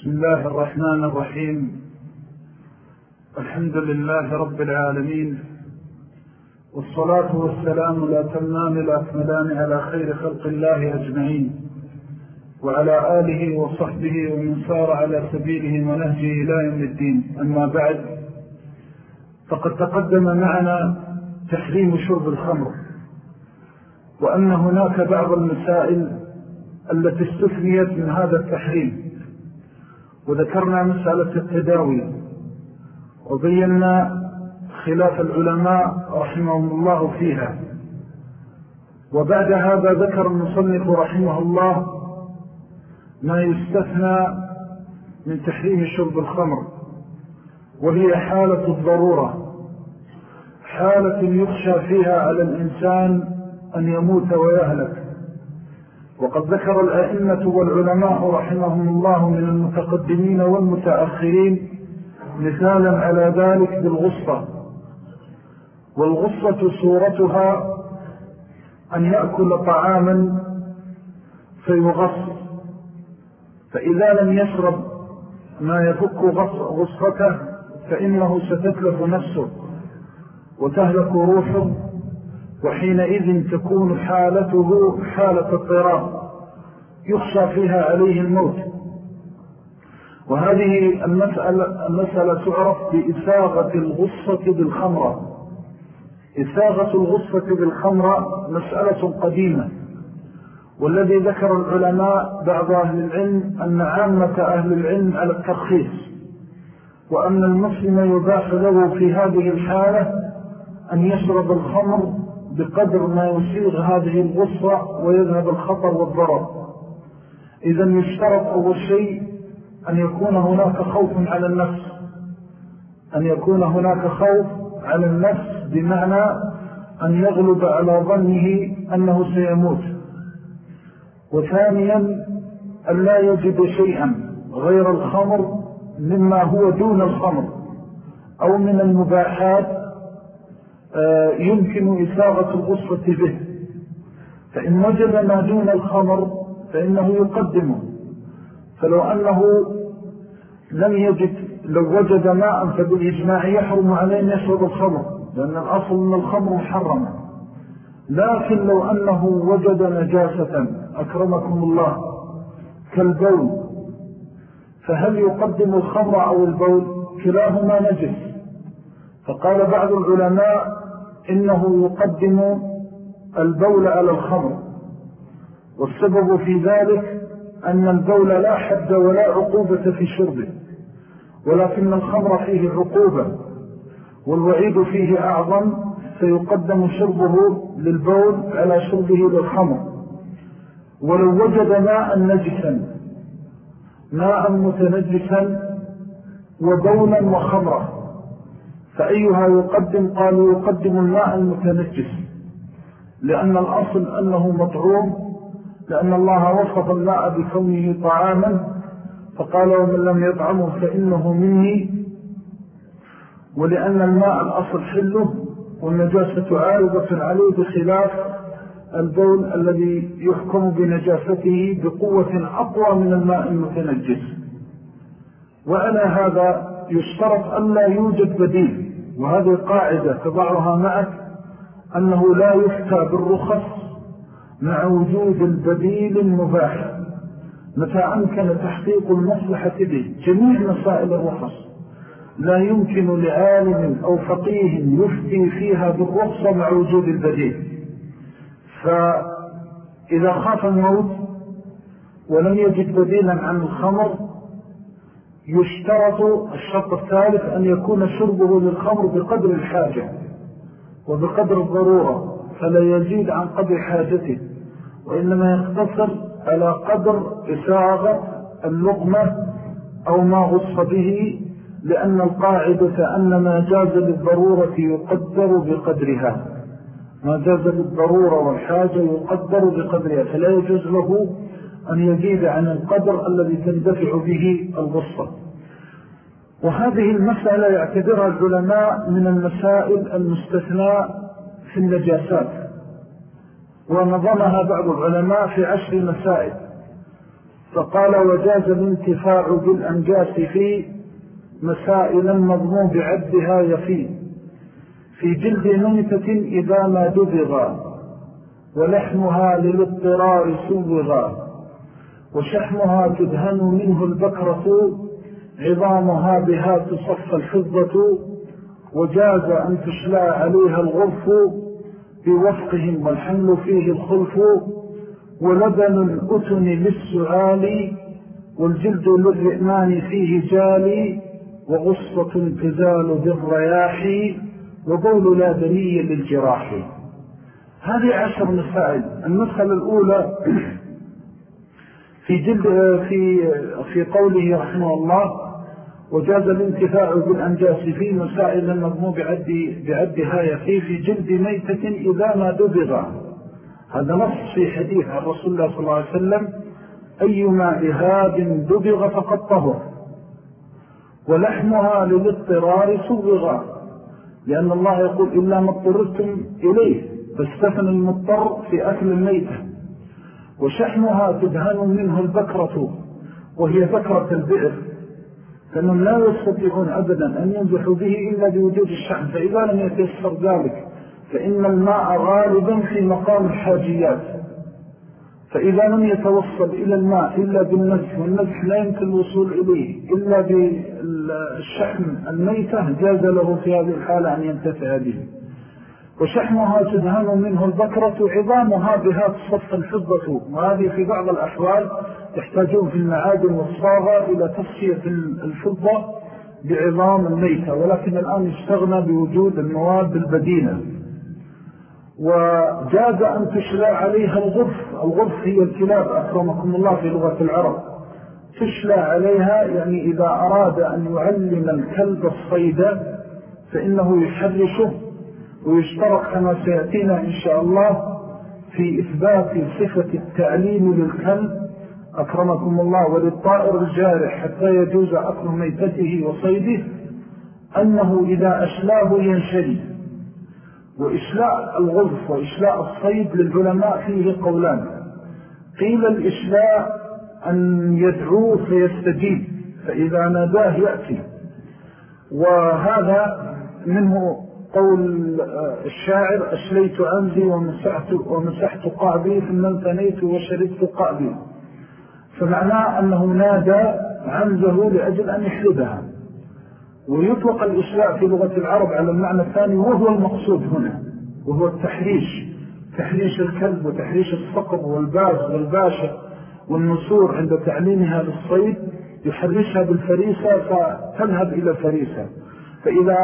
بسم الله الرحمن الرحيم. الحمد لله رب العالمين. والصلاة والسلام الأتمان الأكملان على خير خلق الله أجمعين. وعلى آله وصحبه ومن سار على سبيله ونهجه إلى يوم الدين. أما بعد فقد تقدم معنا تحريم شرب الخمر. وأن هناك بعض المسائل التي استثنيت من هذا التحريم. وذكرنا مسألة التداوي. وبينا خلاف العلماء رحمهم الله فيها. وبعد هذا ذكر المصنف رحمه الله ما يستثنى من تحريم شرب الخمر وهي حالة الضرورة. حالة يخشى فيها على الإنسان أن يموت ويهلك. وقد ذكر الأئمة والعلماء رحمهم الله من المتقدمين والمتأخرين مثالا على ذلك بالغصة. والغصة صورتها أن يأكل طعاما فيغص. فإذا لم يشرب ما يفك غصته فإنه ستتلف نفسه وتهلك روحه. وحينئذ تكون حالته حالة اضطراب يخشى فيها عليه الموت. وهذه المسألة, المسألة تعرف بإساغة الغصة بالخمرة. إساغة الغصة بالخمرة مسألة قديمة. والذي ذكر العلماء بعض أهل العلم أن عامة أهل العلم على الترخيص وأن المسلم يباح له في هذه الحالة أن يشرب الخمر بقدر ما يسيغ هذه الغصة ويذهب الخطر والضرر. إذا يشترط أول شيء أن يكون هناك خوف على النفس. أن يكون هناك خوف على النفس بمعنى أن يغلب على ظنه أنه سيموت. وثانيا أن لا يجد شيئا غير الخمر مما هو دون الخمر أو من المباحات يمكن إساغة الغصة به. فإن وجد ما دون الخمر فإنه يقدمه فلو أنه لم يجد لو وجد ماء فبالإجماع يحرم عليه أن يشرب الخمر لأن الأصل من الخمر محرمة لكن لو أنه وجد نجاسة أكرمكم الله كالبول فهل يقدم الخمر أو البول؟ كلاهما نجس. فقال بعض العلماء إنه يقدم البول على الخمر. والسبب في ذلك أن البول لا حد ولا عقوبة في شربه ولكن الخمر فيه عقوبة والوعيد فيه أعظم فيقدم شربه للبول على شربه للخمر. ولو وجد ماء نجسا ماء متنجسا وبولا وخمرا. فأيها يقدم؟ قالوا يقدم الماء المتنجس. لأن الأصل أنه مطعوم لأن الله وصف الماء بكونه طعاما. فقال ومن لم يطعمه فإنه مني. ولأن الماء الأصل حله والنجاسة عارضة عليه بخلاف البول الذي يحكم بنجاسته بقوة أقوى من الماء المتنجس. وعلى هذا يشترط أن لا يوجد بديل. وهذه قاعدة تضعها معك أنه لا يفتى بالرخص مع وجود البديل المباح. متى أمكن تحقيق المصلحة به؟ جميع مسائل الرخص. لا يمكن لعالم أو فقيه يفتي فيها بالرخصة مع وجود البديل. فإذا خاف الموت ولم يجد بديلا عن الخمر يشترط الشرط الثالث أن يكون شربه للخمر بقدر الحاجة وبقدر الضرورة فلا يزيد عن قدر حاجته وإنما يقتصر على قدر إساغة اللقمة أو ما غص به لأن القاعدة أن ما جاز للضرورة يقدر بقدرها. ما جاز للضرورة والحاجة يقدر بقدرها فلا يجوز له أن يزيد عن القدر الذي تندفع به الغصة وهذه المسألة يعتبرها العلماء من المسائل المستثناء في النجاسات ونظمها بعض العلماء في عشر مسائل. فقال وجاز الانتفاع بالأنجاس في مسائل المضمون بعدها يفي في جلد ميتة إذا ما دبغا ولحمها للاضطرار سوغا وشحمها تدهن منه البكرة عظامها بها تصف الفضة وجاز أن تشلى عليها الغرف بوفقهم والحمل فيه الخلف ولبن الأتن للسعال والجلد للرئمان فيه جالي وغصة تزال بالرياح وبول لا دني للجراح. هذه عشر مسائل. المسألة الأولى في جلد في في قوله رحمه الله وجاز الانتفاع بالأنجاس في مسائل المضمو بعد, بعدها يفي في جلد ميتة إذا ما دبغ. هذا نص في حديث عن رسول الله صلى الله عليه وسلم أيما إهاب دبغ فقد طهر ولحمها للاضطرار سوغ. لأن الله يقول إلا ما اضطررتم إليه فاستثن المضطر في أكل الميتة. وشحمها تدهن منه البكرة وهي بكرة البئر. فإنهم لا يستطيعون أبدا أن ينزحوا به إلا بوجود الشحم فإذا لم يتيسر ذلك فإن الماء غالبا في مقام الحاجيات. فإذا لم يتوصل إلى الماء إلا بالنزح والنزح لا يمكن الوصول إليه إلا بالشحم الميتة جاز له في هذه الحالة أن ينتفع به. وشحمها تدهن منه البكرة عظامها بها تصف الفضة. وهذه في بعض الأحوال يحتاجون في المعادن والصاغة إلى تصفية الفضة بعظام الميتة ولكن الآن يستغنى بوجود المواد البدينة وجاز أن تشلى عليها الغرف. الغرف هي الكلاب أكرمكم الله في لغة العرب. تشلى عليها يعني إذا أراد أن يعلم الكلب الصيد فإنه يحرشه. ويشترط كما سيأتينا إن شاء الله في إثبات صفة التعليم للكلب. أكرمكم الله وللطائر الجارح حتى يجوز أكل ميتته وصيده أنه إذا أشلاه ينشري. وإشلاء الغرف وإشلاء الصيد للعلماء فيه قولان. قيل الإشلاء أن يدعوه فيستجيب فإذا ناداه يأتي. وهذا منه قول الشاعر أشليت عنزي ومسحت, ومسحت قعبي ثم انتنيت وشربت قعبي فمعناه أنه نادى عنزه لأجل أن يحلبها. ويطلق الإشلاء في لغة العرب على المعنى الثاني وهو المقصود هنا وهو التحريش. تحريش الكلب وتحريش الصقر والباز والباشا والنسور عند تعليمها للصيد. يحرشها بالفريسة فتذهب إلى الفريسة فإذا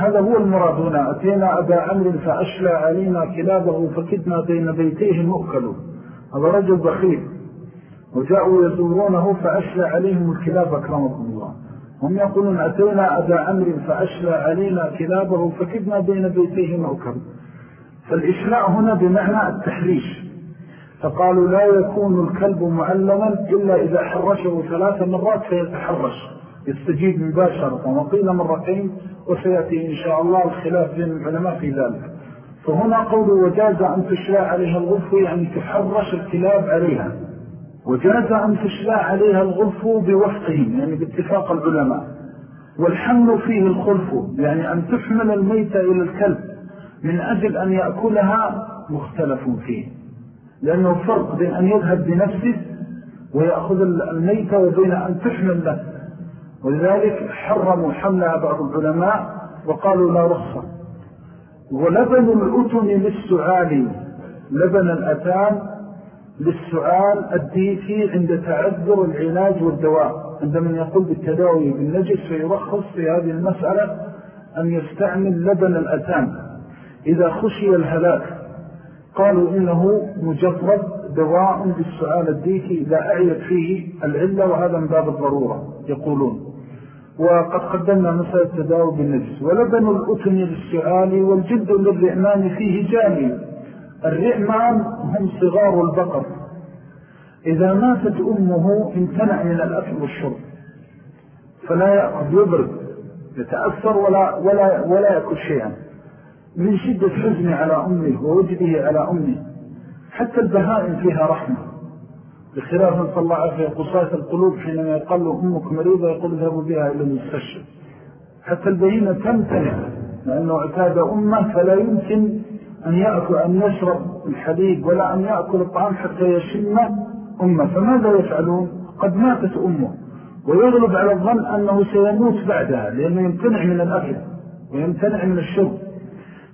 هذا هو المراد هنا أتينا أبا عمر فأشلى علينا كلابه فكدنا بين بيتيه مؤكل. هذا رجل بخير وجاءوا يزورونه فأشلى عليهم الكلاب أكرمكم الله. هم يقولون أتينا أبا عمر فأشلى علينا كلابه فكدنا بين بيتيه مؤكل. فالإشلاء هنا بمعنى التحريش. فقالوا لا يكون الكلب معلما إلا إذا حرشه ثلاث مرات فيتحرش. يستجيب مباشرة. وقيل مرتين وسيأتي إن شاء الله الخلاف بين العلماء في ذلك. فهنا قول وجاز أن تشلاء عليها الغلف يعني تحرش الكلاب عليها. وجاز أن تشلاء عليها الغلف بوفقهم يعني باتفاق العلماء. والحمل فيه الخلف يعني أن تحمل الميتة إلى الكلب من أجل أن يأكلها مختلف فيه. لأنه فرق بين أن يذهب بنفسه ويأخذ الميتة وبين أن تحمل له. ولذلك حرموا حملها بعض العلماء وقالوا لا رخصة. ولبن الأتن للسعال لبن الأتان للسعال الديكي عند تعذر العلاج والدواء. عندما يقول بالتداوي بالنجس فيرخص في هذه المسألة أن يستعمل لبن الأتان إذا خشي الهلاك قالوا إنه مجرد دواء بالسعال الديكي لا أعيد فيه العلة وهذا من باب الضرورة يقولون. وقد قدمنا مسألة التداوي بالنجس ولبن الأتن للسعال والجد للرئمان فيه جاني الرئمان هم صغار البقر. إذا ماتت أمه امتنع من الأكل والشرب. فلا يأخذ يبرد. يتأثر ولا, ولا, ولا يأكل شيئا. من شدة حزنه على أمه ووجده على أمه. حتى البهائم فيها رحمة. بخلاف من صلى عليه قصاة القلوب حينما يقال له أمك مريضة يقول ذهبوا بها إلى المستشفى. حتى البهيمة تمتنع لأنه اعتاد أمه فلا يمكن أن يأكل أن يشرب الحليب ولا أن يأكل الطعام حتى يشم أمه. فماذا يفعلون؟ قد ماتت أمه ويغلب على الظن أنه سيموت بعدها لأنه يمتنع من الأكل ويمتنع من الشرب.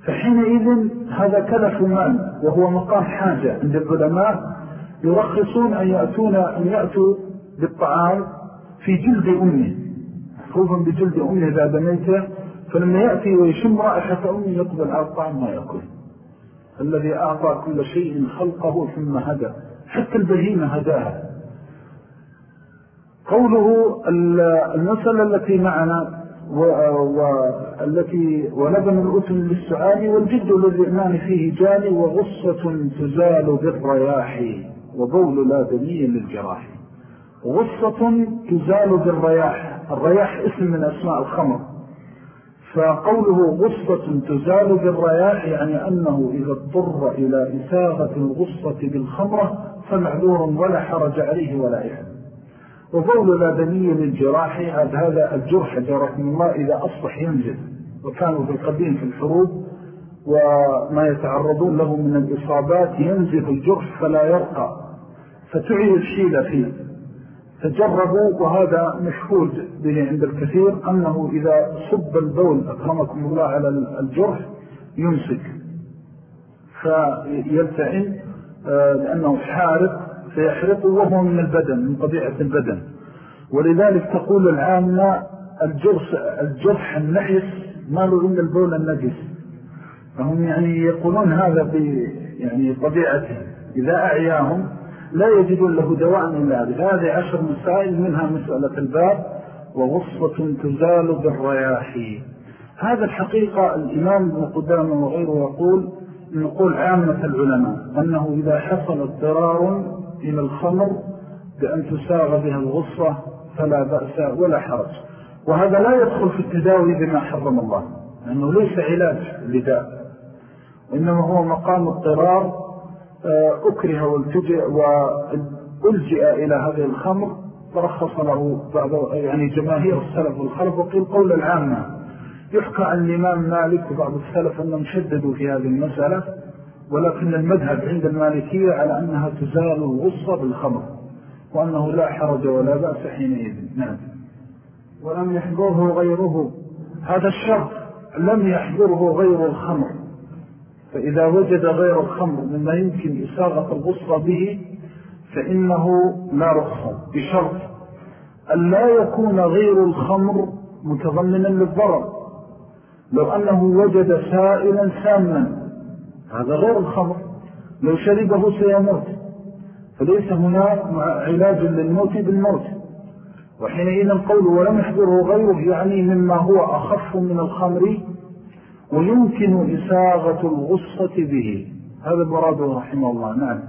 فحينئذ هذا كلف مال وهو مقام حاجة عند العلماء يرخصون أن يأتون أن يأتوا بالطعام في جلد أمه محفوظا بجلد أمه بعد ميته فلما يأتي ويشم رائحة أمه يقبل على الطعام ما يأكل. الذي أعطى كل شيء خلقه ثم هدى. حتى البهيمة هداها. قوله المسألة التي معنا والتي ولبن الأتم للسعال والجد للرئمان فيه جاني وغصة تزال بالرياح. وبول لا دني للجراح. غصة تزال بالرياح. الرياح اسم من أسماء الخمر. فقوله غصة تزال بالرياح يعني أنه إذا اضطر إلى إساغة الغصة بالخمرة فمعذور ولا حرج عليه ولا إحد وقول لا دني للجراح. هذا الجرح جرحم الله إذا أصبح ينزل. وكانوا في القديم في الحروب وما يتعرضون له من الإصابات ينزل الجرح فلا يرقى. فتعي الشيلة فيه. تجربوا وهذا مشهور به عند الكثير أنه إذا صب البول أكرمكم الله على الجرح يمسك. فيلتئن آه، لأنه حارق فيحرقه وهو من البدن من طبيعة البدن. ولذلك تقول العامة الجرح, الجرح النحس ما له إلا البول النجس. فهم يعني يقولون هذا يعني طبيعته. إذا أعياهم لا يجدون له دواء من ذلك. هذه عشر مسائل منها مسألة الباب وغصة تزال بالرياح. هذا الحقيقة الإمام ابن قدامة وغيره يقول نقول عامة العلماء أنه إذا حصل اضطرار إلى الخمر بأن تساغ بها الغصة فلا بأس ولا حرج. وهذا لا يدخل في التداوي بما حرم الله لأنه ليس علاج لداء. وإنما هو مقام اضطرار آه، أكره وألجئ إلى هذه الخمر. فرخص له بعض يعني جماهير السلف والخلف وقيل قول العامة يحكى عن الإمام مالك وبعض السلف أنهم شددوا في هذه المسألة ولكن المذهب عند المالكية على أنها تزال الغصة بالخمر وأنه لا حرج ولا بأس حينئذ. نعم. ولم يحضره غيره. هذا الشرط لم يحضره غير الخمر. فإذا وجد غير الخمر مما يمكن إساغة الغصة به فإنه لا رخصة بشرط أن لا يكون غير الخمر متضمنا للضرر. لو أنه وجد سائلا ساما هذا غير الخمر. لو شربه سيموت. فليس هناك علاج للموت بالموت. وحينئذ القول ولم يحضره غيره يعني مما هو أخف من الخمر ويمكن إساغة الغصة به. هذا المراد رحمه الله نعم.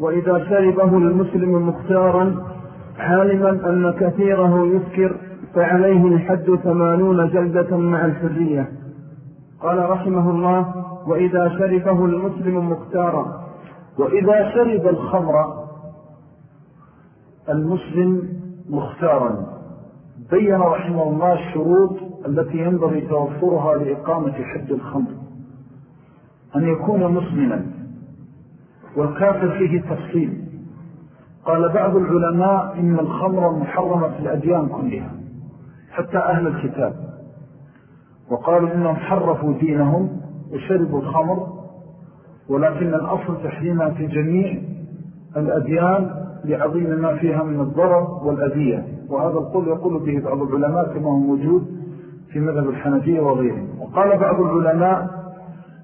وإذا شربه المسلم مختارا عالما أن كثيره يذكر فعليه الحد ثمانون جلدة مع الحرية. قال رحمه الله وإذا شربه المسلم مختارا. وإذا شرب الخمر المسلم مختارا. بين رحمه الله الشروط التي ينبغي توفرها لإقامة حد الخمر. أن يكون مسلما. والكافر فيه تفصيل قال بعض العلماء إن الخمر محرمة في الأديان كلها حتى أهل الكتاب. وقالوا إنهم حرفوا دينهم وشربوا الخمر ولكن الأصل تحريمها في جميع الأديان لعظيم ما فيها من الضرر والأذية. وهذا القول يقول به بعض العلماء كما هو موجود في مذهب الحنفية وغيره وقال بعض العلماء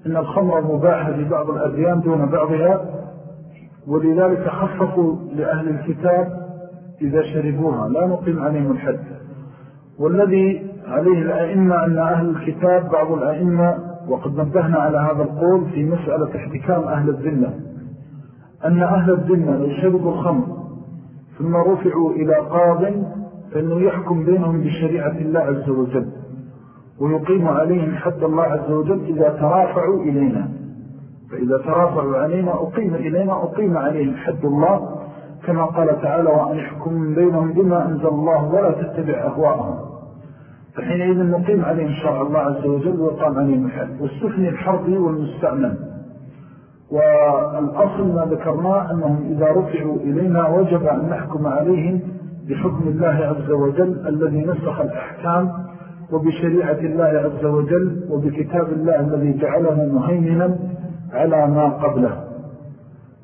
إن الخمر مباحة لبعض الأديان دون بعضها ولذلك خففوا لأهل الكتاب إذا شربوها. لا نقيم عليهم الحد. والذي عليه الأئمة أن أهل الكتاب بعض الأئمة وقد نبهنا على هذا القول في مسألة احتكام أهل الذنة أن أهل الذنة لو شربوا الخمر ثم رفعوا إلى قاض فإنه يحكم بينهم بشريعة الله عز وجل. ويقيم عليهم حد الله عز وجل إذا ترافعوا إلينا. فإذا ترافعوا علينا أقيم إلينا أقيم عليهم حد الله كما قال تعالى وأن يحكم بينهم بما أنزل الله ولا تتبع أهواءهم. فحينئذ نقيم عليهم شرع الله عز وجل وقام عليهم الحد. والسفن الحربي والمستعمل. والأصل ما ذكرنا أنهم إذا رفعوا إلينا وجب أن نحكم عليهم بحكم الله عز وجل الذي نسخ الأحكام وبشريعة الله عز وجل وبكتاب الله الذي جعله مهيمنا على ما قبله.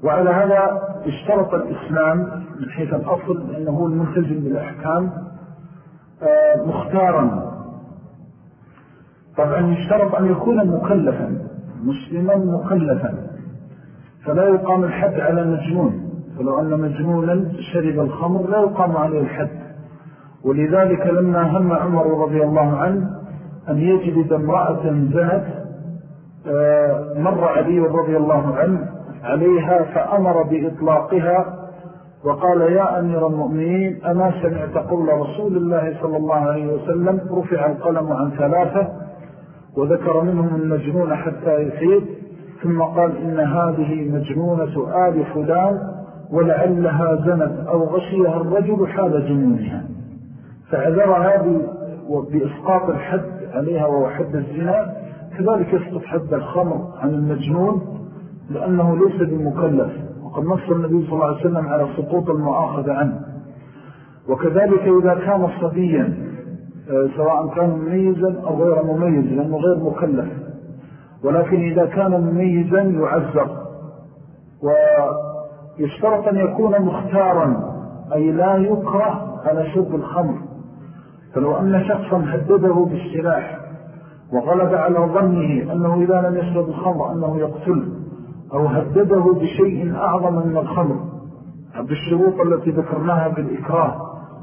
وعلى هذا اشترط الإسلام من حيث الأصل أنه الملتزم بالأحكام آه، مختارا. طبعا يشترط أن يكون مكلفا مسلما مكلفا. فلا يقام الحد على مجنون. فلو أن مجنونا شرب الخمر لا يقام عليه الحد. ولذلك لما هم عمر رضي الله عنه أن يجلد امرأة زنت آه، مر علي رضي الله عنه عليها فأمر بإطلاقها وقال يا أمير المؤمنين أما سمعت قول رسول الله صلى الله عليه وسلم رفع القلم عن ثلاثة وذكر منهم المجنون حتى يفيد ثم قال إن هذه مجنونة آل فلان ولعلها زنت أو غشيها الرجل حال جنونها. فعذرها بإسقاط الحد عليها وهو حد الزنا كذلك يسقط حد الخمر عن المجنون لأنه ليس بمكلف وقد نص النبي صلى الله عليه وسلم على سقوط المؤاخذ عنه. وكذلك إذا كان صبيا آه، سواء كان مميزا أو غير مميز لأنه غير مكلف. ولكن إذا كان مميزا يعذر ويشترط أن يكون مختارا أي لا يكره على شرب الخمر. فلو أن شخصا هدده بالسلاح وغلب على ظنه أنه إذا لم يشرب الخمر أنه يقتل أو هدده بشيء أعظم من الخمر بالشروط التي ذكرناها بالإكراه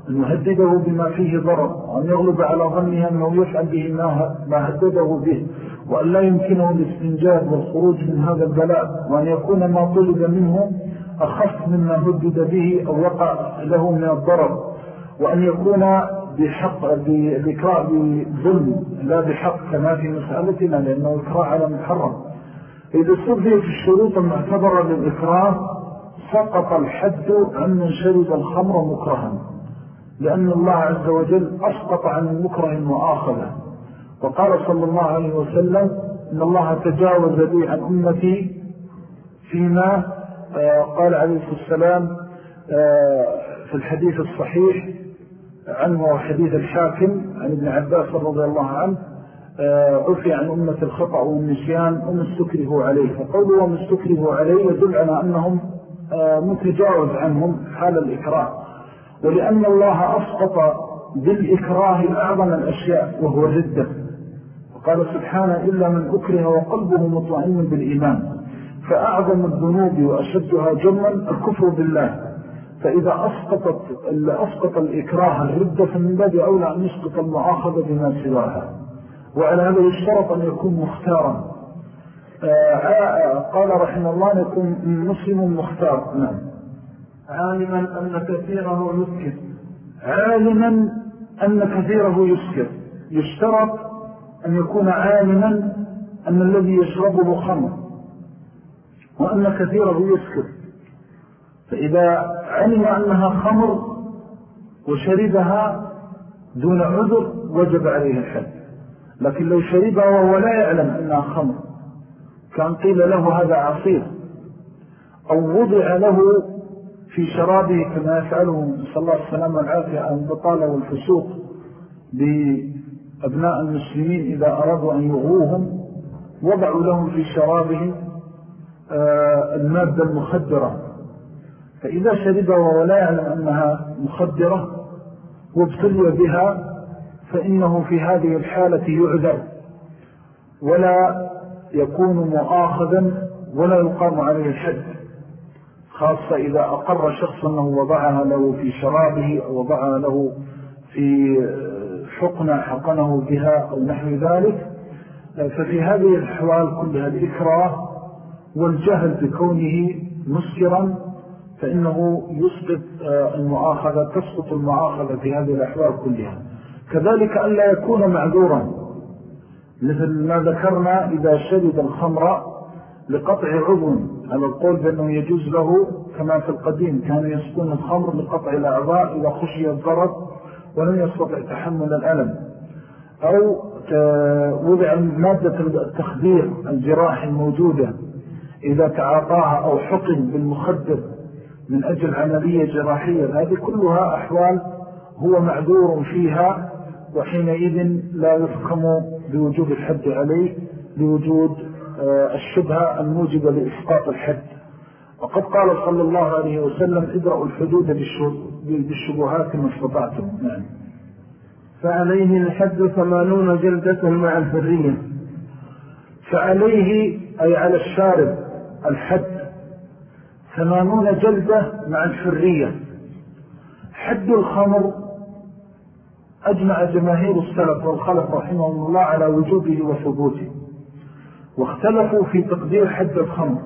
أن يهدده بما فيه ضرر وأن يغلب على ظنه أنه يفعل به ما هدده به وأن لا يمكنه الاستنجاب والخروج من هذا البلاء وأن يكون ما طلب منه أخف مما هدد به أو وقع له من الضرر وأن يكون بحق بإكراء بظلم لا بحق كما في مسألتنا لأنه إكراء على محرم. إذا استفيت الشروط المعتبرة للإكراه سقط الحد عن من شرب الخمر مكرها لأن الله عز وجل أسقط عن المكره المؤاخذة وقال صلى الله عليه وسلم إن الله تجاوز لي عن أمتي فيما آه، قال عليه السلام آه، في الحديث الصحيح عنه وحديث الحاكم عن ابن عباس رضي الله عنه آه، عفي عن أمة الخطأ والنسيان وما استكره عليه. فقوله وما استكره عليه يدل على أنهم متجاوز عنهم حال الإكراه. ولأن الله أسقط بالإكراه أعظم الأشياء وهو الردة قال سبحانه إلا من أكره وقلبه مطمئن بالإيمان فأعظم الذنوب وأشدها جما الكفر بالله. فإذا أسقطت أسقط الإكراه الردة فمن باب أولى أن يسقط المعاخذة بما سواها. وعلى هذا يشترط أن يكون مختارا. آه، قال رحمه الله أن يكون مسلم مختار. نعم. عالما أن كثيره يسكر عالما أن كثيره يسكر يشترط أن يكون عالما أن الذي يشربه خمر. وأن كثيره يسكر فإذا علم أنها خمر وشربها دون عذر وجب عليه الحد. لكن لو شربها وهو لا يعلم أنها خمر كان قيل له هذا عصير أو وضع له في شرابه كما يفعله صلى الله عليه وسلم والعافية عن البطالة والفسوق أبناء المسلمين إذا أرادوا أن يغوهم وضعوا لهم في شرابهم آه، المادة المخدرة. فإذا شربها وهو لا يعلم أنها مخدرة وابتلي بها فإنه في هذه الحالة يعذر ولا يكون مؤاخذا ولا يقام عليه الحد خاصة إذا أقر شخص أنه وضعها له في شرابه أو وضعها له في حقنا حقنه بها أو نحو ذلك ففي هذه الحوال كلها الإكراه والجهل بكونه مسكرا فإنه يسقط آه، المعاخذة تسقط المعاخذة في هذه الأحوال كلها. كذلك ألا يكون معذورا. مثل ما ذكرنا إذا شرب الخمر لقطع عضو. على القول بأنه يجوز له كما في القديم كانوا يسقون الخمر لقطع الأعضاء إذا خشي الضرب ولم يستطع تحمل الألم. أو وضع مادة التخدير الجراح الموجودة إذا تعاطاها أو حقن بالمخدر. من أجل عملية جراحية. هذه كلها أحوال هو معذور فيها وحينئذ لا يفكم بوجود الحد عليه لوجود آه، الشبهة الموجبة لإسقاط الحد. وقد قال صلى الله عليه وسلم ادرأوا الحدود بالشبهات ما استطعتم. نعم. فعليه الحد ثمانون جلدة مع الحرية. فعليه أي على الشارب الحد. ثمانون جلدة مع الحرية. حد الخمر أجمع جماهير السلف والخلف رحمه الله على وجوبه وثبوته واختلفوا في تقدير حد الخمر.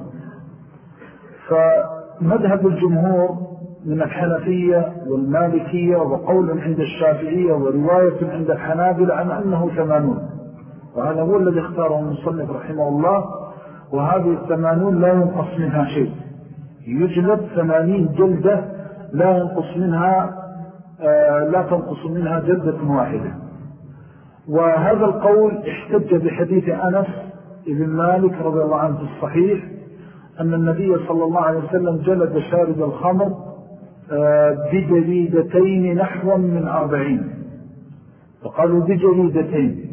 فمذهب الجمهور من الحنفية والمالكية وقول عند الشافعية ورواية عند الحنابل عن أنه ثمانون. وهذا هو الذي اختاره المصنف رحمه الله وهذه الثمانون لا ينقص منها شيء. يجلب ثمانين جلدة لا ينقص منها آه، لا تنقص منها جلدة واحدة. وهذا القول احتج بحديث أنس ابن مالك رضي الله عنه في الصحيح أن النبي صلى الله عليه وسلم جلد شارب الخمر آه، بجريدتين نحو من أربعين. فقالوا بجريدتين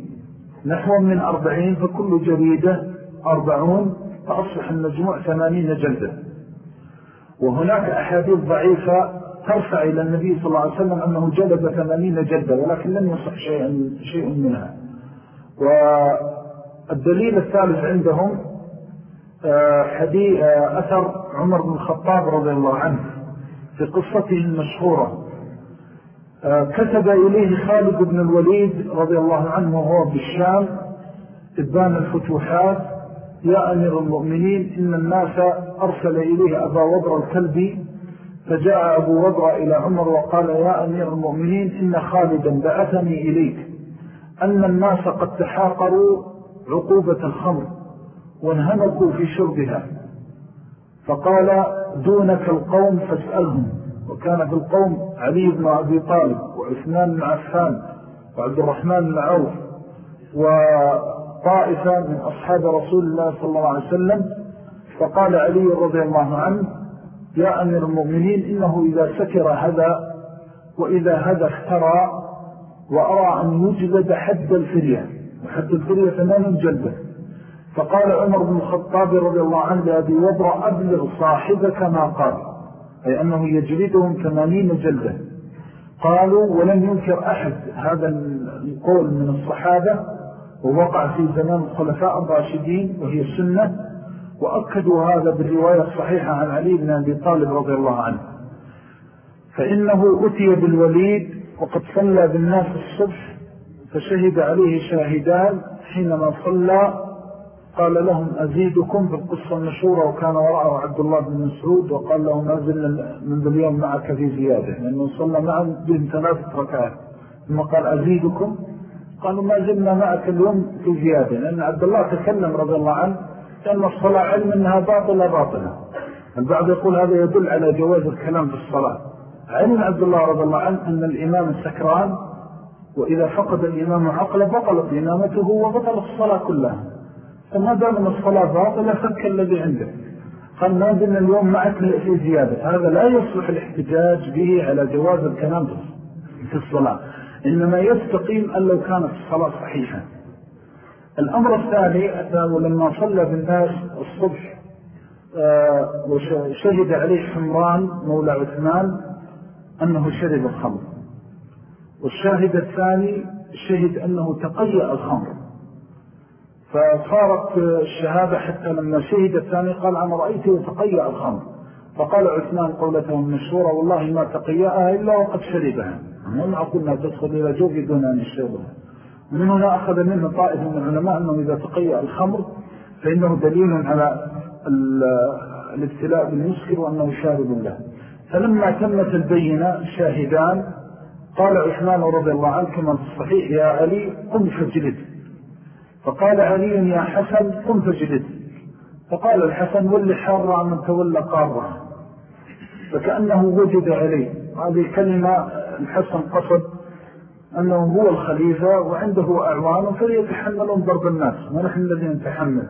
نحو من أربعين فكل جريدة أربعون فأصبح المجموع ثمانين جلدة. وهناك أحاديث ضعيفة ترفع إلى النبي صلى الله عليه وسلم أنه جلد ثمانين جلدة ولكن لم يصح شيء, شيء منها. والدليل الثالث عندهم آه، حديث آه، أثر عمر بن الخطاب رضي الله عنه في قصته المشهورة. آه، كتب إليه خالد بن الوليد رضي الله عنه وهو بالشام إبان الفتوحات يا أمير المؤمنين إن الناس أرسل إليه أبا وضر الكلبي فجاء أبو وضر إلى عمر وقال يا أمير المؤمنين إن خالدا بعثني إليك. أن الناس قد تحاقروا عقوبة الخمر وانهمكوا في شربها. فقال دونك القوم فاسألهم. وكان في القوم علي بن أبي طالب وعثمان بن عفان وعبد الرحمن بن عوف وطائفة من أصحاب رسول الله صلى الله عليه وسلم فقال علي رضي الله عنه يا أمير المؤمنين إنه إذا سكر هذا وإذا هذا اخترى وأرى أن يجلد حد الفرية وحد الفرية ثمان جلدة فقال عمر بن الخطاب رضي الله عنه لأبي وضع أبلغ صاحبك ما قال أي أنه يجلدهم ثمانين جلدة قالوا ولم ينكر أحد هذا القول من الصحابة ووقع في زمان الخلفاء الراشدين وهي السنة وأكدوا هذا بالرواية الصحيحة عن علي بن أبي طالب رضي الله عنه. فإنه أتي بالوليد وقد صلى بالناس الصبح فشهد عليه شاهدان حينما صلى قال لهم أزيدكم بالقصة المشهورة وكان وراءه عبد الله بن مسعود وقال له ما زلنا منذ اليوم معك في زيادة. لأنه صلى معهم بهم ثلاثة ركعات. ثم قال أزيدكم قالوا ما زلنا معك اليوم في زيادة. لأن عبد الله تكلم رضي الله عنه لأن الصلاة علم أنها باطلة باطلة. البعض يقول هذا يدل على جواز الكلام في الصلاة. علم عبد الله رضي الله عنه أن الإمام السكران وإذا فقد الإمام عقله بطلت إمامته وبطل الصلاة كلها. فما دام الصلاة باطلة فك الذي عنده. قال ما زلنا اليوم معك في زيادة. هذا لا يصلح الاحتجاج به على جواز الكلام في الصلاة. إنما يستقيم أن لو كانت الصلاة صحيحة. الأمر الثاني أنه لما صلى بالناس الصبح آه، وشهد عليه حمران مولى عثمان أنه شرب الخمر. والشاهد الثاني شهد أنه تقيأ الخمر. فصارت الشهادة حتى لما شهد الثاني قال أنا رأيته يتقيأ الخمر. فقال عثمان قولته المشهورة والله ما تقيأها إلا وقد شربها. هم أقولنا تدخل إلى جوف دون أن يشربها. من هنا أخذ منه طائف من العلماء أنه إذا تقيأ الخمر فإنه دليل على الابتلاء بالمسكر وأنه شارب له. فلما تمت البينة شاهدان قال عثمان رضي الله عنه كما في الصحيح يا علي قم فجلد. فقال علي يا حسن قم فجلد. فقال الحسن واللي حار من تولى قارة. فكأنه وجد عليه. هذه كلمة الحسن قصد أنه هو الخليفة وعنده أعوان فليتحملون ضرب الناس. ونحن الذي نتحمل.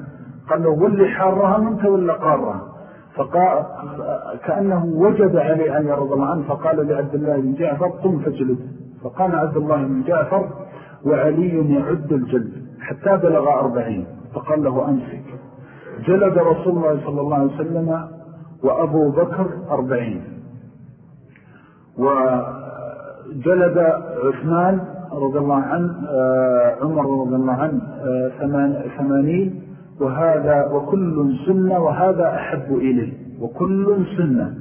قال له ولي حارها من تولى قارها فقال كأنه وجد علي علي رضي الله عنه. فقال لعبد الله بن جعفر قم فجلد فقال عبد الله بن جعفر وعلي يعد الجلد حتى بلغ أربعين. فقال له أمسك. جلد رسول الله صلى الله عليه وسلم وأبو بكر أربعين. وجلد عثمان رضي الله عنه آه، عمر رضي الله عنه آه، ثمانين. وهذا وكل سنة وهذا أحب إليه. وكل سنة.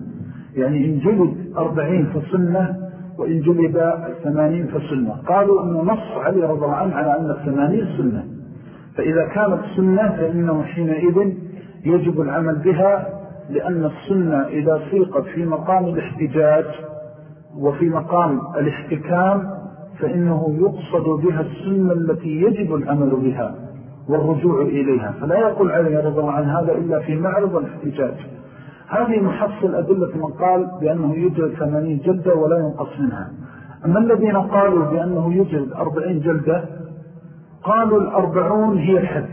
يعني إن جلد أربعين فسنة وإن جلد ثمانين فسنة قالوا أنه نص علي رضي الله عنه على أن الثمانين سنة. فإذا كانت سنة فإنه حينئذ يجب العمل بها لأن السنة إذا سيقت في مقام الاحتجاج وفي مقام الاحتكام فإنه يقصد بها السنة التي يجب العمل بها والرجوع إليها. فلا يقول عليه رضي الله عن هذا إلا في معرض الاحتجاج. هذه محصل أدلة من قال بأنه يجلد ثمانين جلدة ولا ينقص منها. أما الذين قالوا بأنه يجلد أربعين جلدة قالوا الأربعون هي الحد.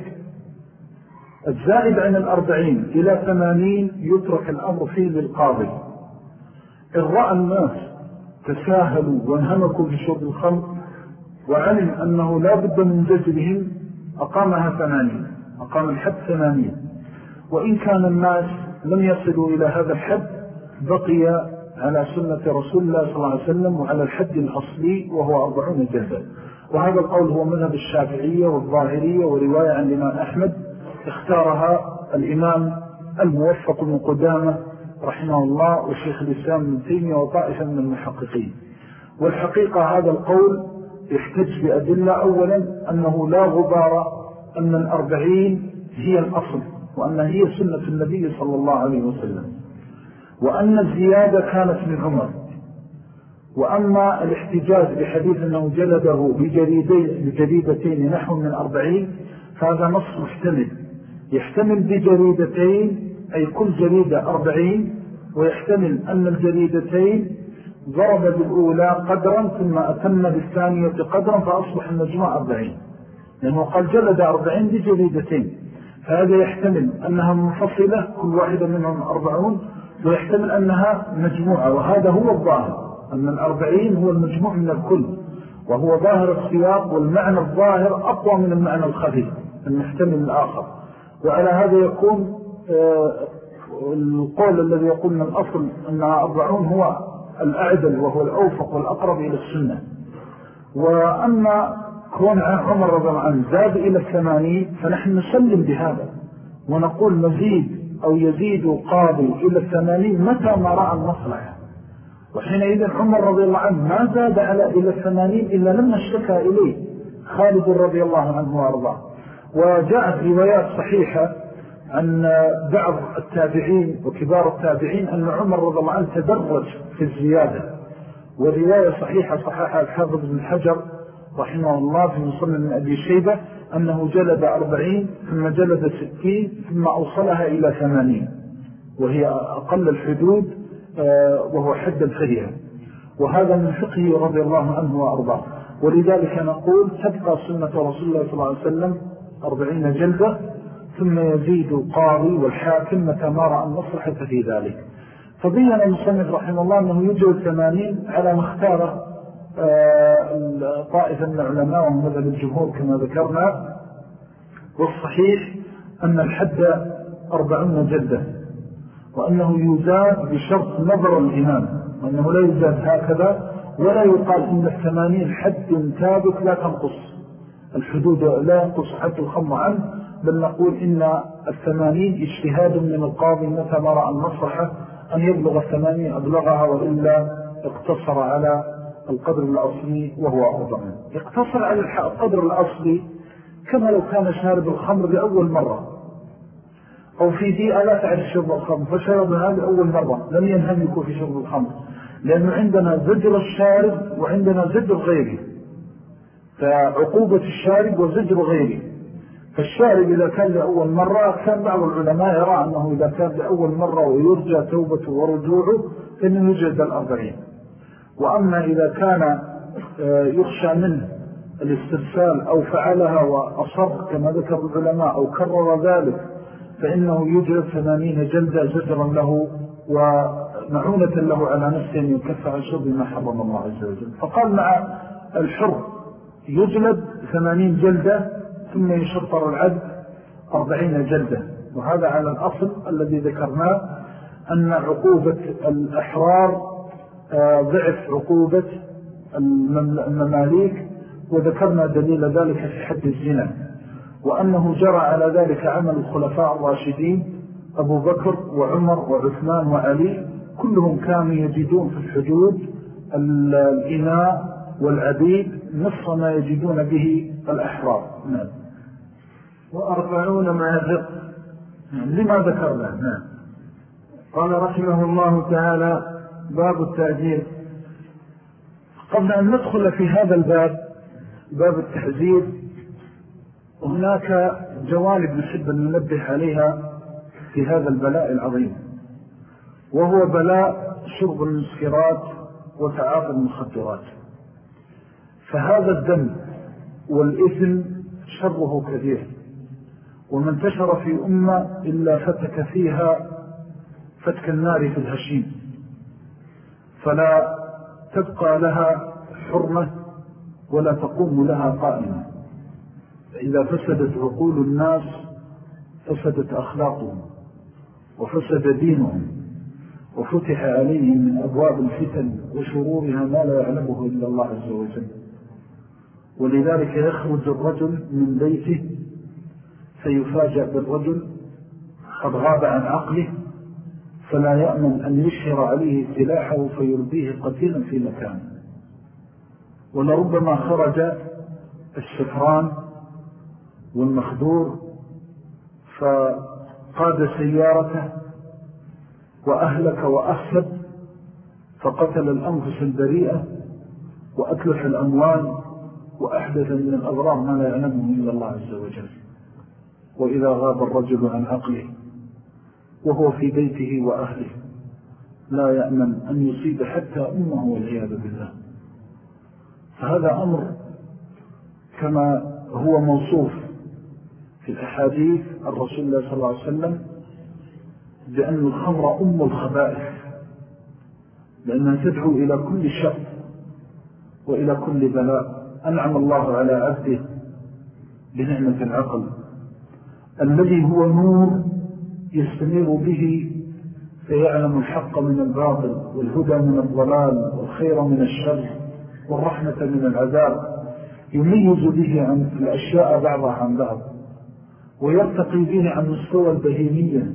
الزائد عن الأربعين إلى ثمانين يترك الأمر فيه للقاضي. إن رأى الناس تساهلوا وانهمكوا في شرب الخمر وعلم أنه لا بد من جزلهم أقامها ثمانين أقام الحد ثمانين. وإن كان الناس لم يصلوا إلى هذا الحد بقي على سنة رسول الله صلى الله عليه وسلم وعلى الحد الأصلي وهو أربعون جلدة وهذا القول هو مذهب الشافعية والظاهرية ورواية عن الإمام أحمد اختارها الإمام الموفق من قدامة رحمه الله وشيخ الإسلام من تيمية وطائفة من المحققين. والحقيقة هذا القول يحتج بأدلة أولا أنه لا غبار أن الأربعين هي الأصل وأن هي سنة النبي صلى الله عليه وسلم وأن الزيادة كانت من عمر. وأما الاحتجاج بحديث أنه جلده بجريدتين نحو من أربعين فهذا نص محتمل. يحتمل بجريدتين أي كل جريدة أربعين ويحتمل أن الجريدتين ضرب بالأولى قدرا ثم أتم بالثانية قدرا فأصبح المجموع أربعين. لأنه قال جلد أربعين بجريدتين. فهذا يحتمل أنها منفصلة كل واحدة منهم أربعون ويحتمل أنها مجموعة وهذا هو الظاهر. أن الأربعين هو المجموع من الكل وهو ظاهر السياق والمعنى الظاهر أقوى من المعنى الخفي المحتمل الآخر. وعلى هذا يكون آه، القول الذي يقول من الأصل أنها أربعون هو الأعدل وهو الأوفق والأقرب إلى السنة. وأما كون عمر رضي الله عنه زاد إلى الثمانين فنحن نسلم بهذا ونقول مزيد أو يزيد قاضي إلى الثمانين متى ما رأى المصلحة. وحينئذ عمر رضي الله عنه ما زاد على إلى الثمانين إلا لما اشتكى إليه خالد رضي الله عنه وأرضاه. وجاءت روايات صحيحة عن بعض التابعين وكبار التابعين أن عمر رضي الله عنه تدرج في الزيادة. ورواية صحيحة صحيحة الحافظ بن حجر رحمه الله في مصنع من أبي شيبة أنه جلد أربعين ثم جلد ستين ثم أوصلها إلى ثمانين. وهي أقل الحدود وهو حد الفرية وهذا من فقه رضي الله عنه وأرضاه. ولذلك نقول تبقى سنة رسول الله صلى الله عليه وسلم أربعين جلدة ثم يزيد القاضي والحاكم متى ما رأى المصلحة في ذلك. فبين المصنف رحمه الله أنه يوجد ثمانين على مختارة آه، طائفة من العلماء ومذهب الجمهور كما ذكرنا. والصحيح أن الحد أربعون جلدة. وأنه يزاد بشرط نظر الإمام وأنه لا يزاد هكذا ولا يقال إن الثمانين حد ثابت لا تنقص. الحدود لا ينقص حد الخم عنه بل نقول إن الثمانين اجتهاد من القاضي متى مرأى المصرحة أن يبلغ الثمانين أبلغها وإلا اقتصر على القدر الأصلي وهو أربعين اقتصر على القدر الأصلي كما لو كان شارب الخمر لأول مرة. أو في بيئة لا تعرف شرب الخمر فشرب هذا أول مرة لم ينهمك في شرب الخمر. لأنه عندنا زجر الشارب وعندنا زجر غيره. فعقوبة الشارب وزجر غيره. فالشارب إذا كان لأول مرة كان بعض العلماء يرى أنه إذا كان لأول مرة ويرجى توبته ورجوعه فإنه يجلد الأربعين. وأما إذا كان آه، يخشى منه الاسترسال أو فعلها وأصر كما ذكر العلماء أو كرر ذلك فإنه يجلد ثمانين جلدة زجرا له ومعونة له على نفسه أن يكفى عن شرب ما حرم الله عز وجل. فقال مع الحر يجلد ثمانين جلدة ثم يشطر العبد أربعين جلدة. وهذا على الأصل الذي ذكرناه أن عقوبة الأحرار آه، ضعف عقوبة المماليك وذكرنا دليل ذلك في حد الزنا. وأنه جرى على ذلك عمل الخلفاء الراشدين أبو بكر وعمر وعثمان وعلي كلهم كانوا يجدون في الحدود الإناء والعبيد نصف ما يجدون به الأحرار. نعم. وأربعون مع الرق نعم. لما ذكرنا. نعم. قال رحمه الله تعالى باب التأجير. قبل أن ندخل في هذا الباب باب التحذير هناك جوانب نحب أن ننبه عليها في هذا البلاء العظيم وهو بلاء شرب المسكرات وتعاطي المخدرات. فهذا الدم والإثم شره كثير وما انتشر في أمة إلا فتك فيها فتك النار في الهشيم. فلا تبقى لها حرمة ولا تقوم لها قائمة. إذا فسدت عقول الناس فسدت أخلاقهم وفسد دينهم وفتح عليهم من أبواب الفتن وشرورها ما لا يعلمه إلا الله عز وجل. ولذلك يخرج الرجل من بيته فيفاجأ بالرجل قد غاب عن عقله فلا يأمن أن يشهر عليه سلاحه فيربيه قتيلا في مكانه. ولربما خرج الشفران والمخدور فقاد سيارته وأهلك وأفسد فقتل الأنفس البريئة وأتلف الأموال وأحدث من الأضرار ما لا يعلمه إلا الله عز وجل. وإذا غاب الرجل عن عقله وهو في بيته وأهله لا يأمن أن يصيب حتى أمه والعياذ بالله. فهذا أمر كما هو موصوف في الأحاديث الرسول الله صلى الله عليه وسلم بأن الخمر أم الخبائث لأنها تدعو إلى كل شر وإلى كل بلاء. أنعم الله على عبده بنعمة العقل. الذي هو نور يستمر به فيعلم الحق من الباطل والهدى من الضلال والخير من الشر والرحمة من العذاب. يميز به عن الأشياء بعضها عن بعض. ويرتقي به عن مستوى البهيمية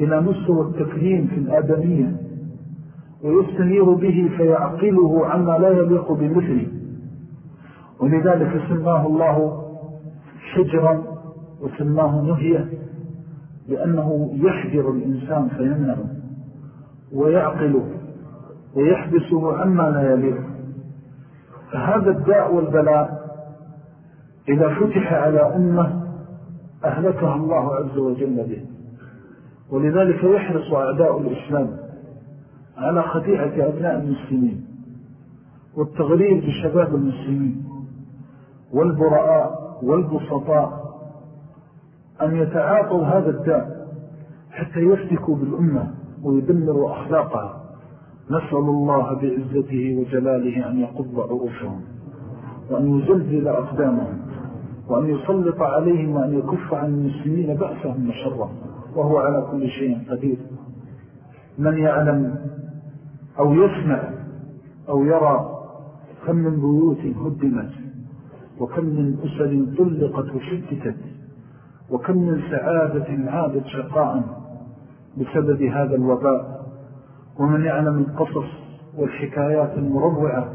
إلى مستوى التكريم في الآدمية ويستنير به فيعقله عما لا يليق بمثله. ولذلك سماه الله شجرا وسماه نهية لأنه يحجر الإنسان فيمنعه ويعقله ويحبسه عما لا يليق. فهذا الداء والبلاء إذا فتح على أمة أهلكها الله عز وجل به ولذلك يحرص أعداء الإسلام على خديعة أبناء المسلمين والتغرير بشباب المسلمين والبراء والبسطاء أن يتعاطوا هذا الداء حتى يفتكوا بالأمة ويدمروا أخلاقها. نسأل الله بعزته وجلاله أن يقض عروشهم وأن يزلزل أقدامهم. وأن يسلط عليهم وأن يكف عن المسلمين بأسهم وشرهم وهو على كل شيء قدير. من يعلم أو يسمع أو يرى كم من بيوت هدمت وكم من أسر طلقت وشتتت وكم من سعادة عادت شقاء بسبب هذا الوباء. ومن يعلم القصص والحكايات المروعة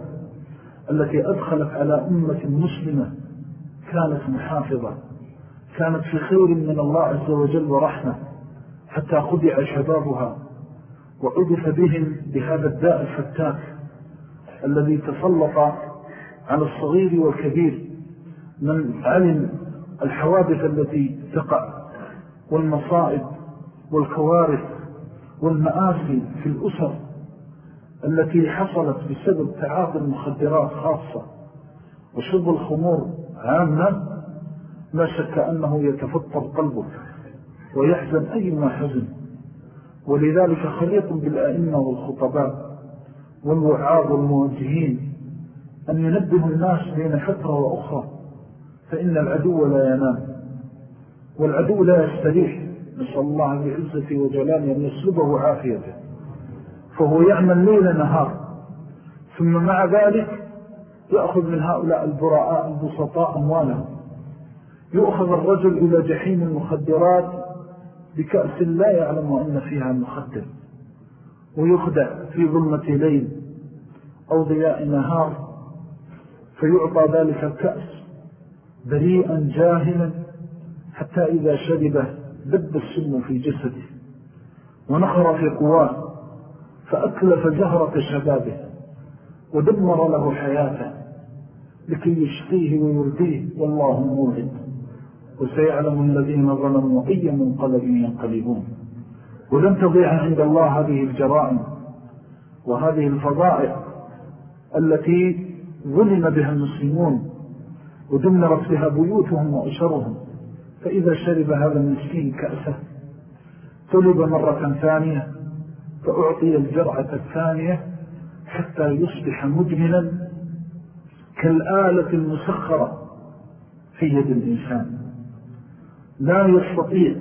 التي أدخلت على أمة مسلمة كانت محافظة كانت في خير من الله عز وجل ورحمة حتى خدع شبابها وعدف بهم بهذا الداء الفتاك الذي تسلط على الصغير والكبير من علم الحوادث التي تقع والمصائب والكوارث والمآسي في الأسر التي حصلت بسبب تعاطي المخدرات خاصة وشرب الخمور عامة لا شك أنه يتفطر قلبك ويحزن أي ما حزن. ولذلك خليط بالآئمة والخطباء والوعاظ والموجهين أن ينبه الناس بين فترة وأخرى فإن العدو لا ينام. والعدو لا يستريح. نسأل الله بعزة وجلاله أن يسلبه عافيته. فهو يعمل ليل نهار. ثم مع ذلك يأخذ من هؤلاء البراء البسطاء أموالهم. يؤخذ الرجل إلى جحيم المخدرات بكأس لا يعلم أن فيها مخدر. ويخدع في ظلمة ليل أو ضياء نهار فيعطى ذلك الكأس بريئا جاهلا حتى إذا شربه دب السم في جسده ونخر في قواه فأكلف زهرة شبابه. ودمر له حياته لكي يشقيه ويرديه والله موعد. وسيعلم الذين ظلموا أي منقلب ينقلبون. ولن تضيع عند الله هذه الجرائم وهذه الفضائع التي ظلم بها المسلمون ودمرت بها بيوتهم وأشرهم فإذا شرب هذا المسكين كأسه طلب مرة ثانية فأعطي الجرعة الثانية حتى يصبح مدمنا كالآلة المسخرة في يد الإنسان. لا يستطيع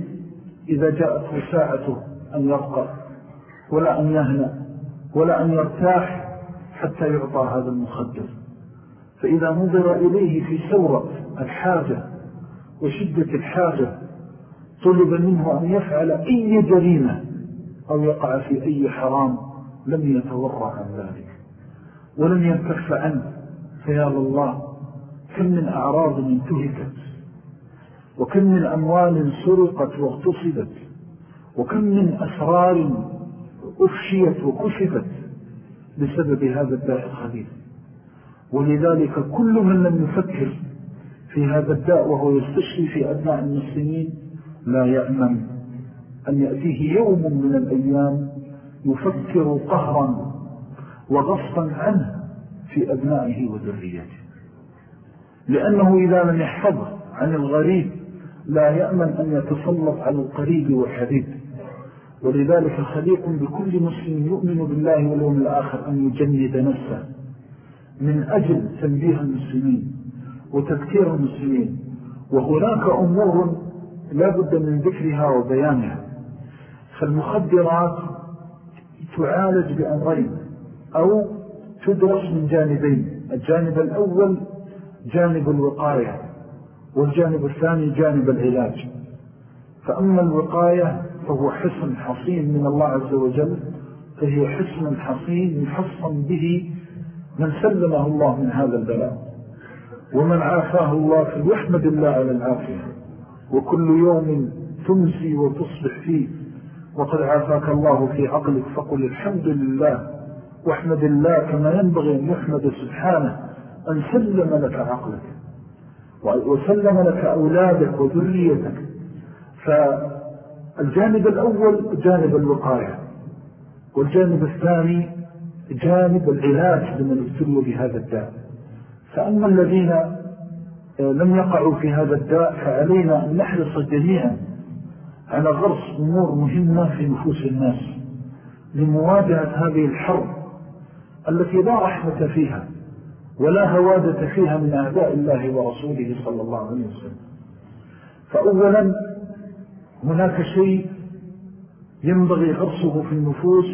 إذا جاءته ساعته أن يرقى ولا أن يهنى ولا أن يرتاح حتى يعطى هذا المخدر. فإذا نظر إليه في سورة الحاجة وشدة الحاجة طلب منه أن يفعل أي جريمة أو يقع في أي حرام. لم يتورع عن ذلك. ولم ينكف عنه. فيا الله كم من أعراض انتهكت وكم من أموال سرقت واغتصبت وكم من أسرار أفشيت وكشفت بسبب هذا الداء الخبيث. ولذلك كل من لم يفكر في هذا الداء وهو يستشفي في أبناء المسلمين لا يأمن أن يأتيه يوم من الأيام يفكر قهرا وغصا عنه في أبنائه وذريته لأنه إذا لم يحفظ عن الغريب لا يأمن أن يتسلط على القريب والحبيب. ولذلك خليق بكل مسلم يؤمن بالله واليوم الآخر أن يجند نفسه من أجل تنبيه المسلمين وتذكير المسلمين. وهناك أمور لا بد من ذكرها وبيانها. فالمخدرات تعالج بأمرين أو تدرس من جانبين الجانب الأول جانب الوقاية والجانب الثاني جانب العلاج. فأما الوقاية فهو حسن حصين من الله عز وجل فهي حسن حصين يحصن به من سلمه الله من هذا البلاء ومن عافاه الله فليحمد الله على العافية. وكل يوم تمسي وتصبح فيه. وقد عافاك الله في عقلك فقل الحمد لله واحمد الله كما ينبغي أن يحمد سبحانه أن سلم لك عقلك وسلم لك أولادك وذريتك. فالجانب الأول جانب الوقاية والجانب الثاني جانب العلاج لمن ابتلوا بهذا الداء. فأما الذين لم يقعوا في هذا الداء فعلينا أن نحرص جميعا على غرس أمور مهمة في نفوس الناس لمواجهة هذه الحرب التي لا رحمة فيها ولا هوادة فيها من أعداء الله ورسوله صلى الله عليه وسلم. فأولا هناك شيء ينبغي غرسه في النفوس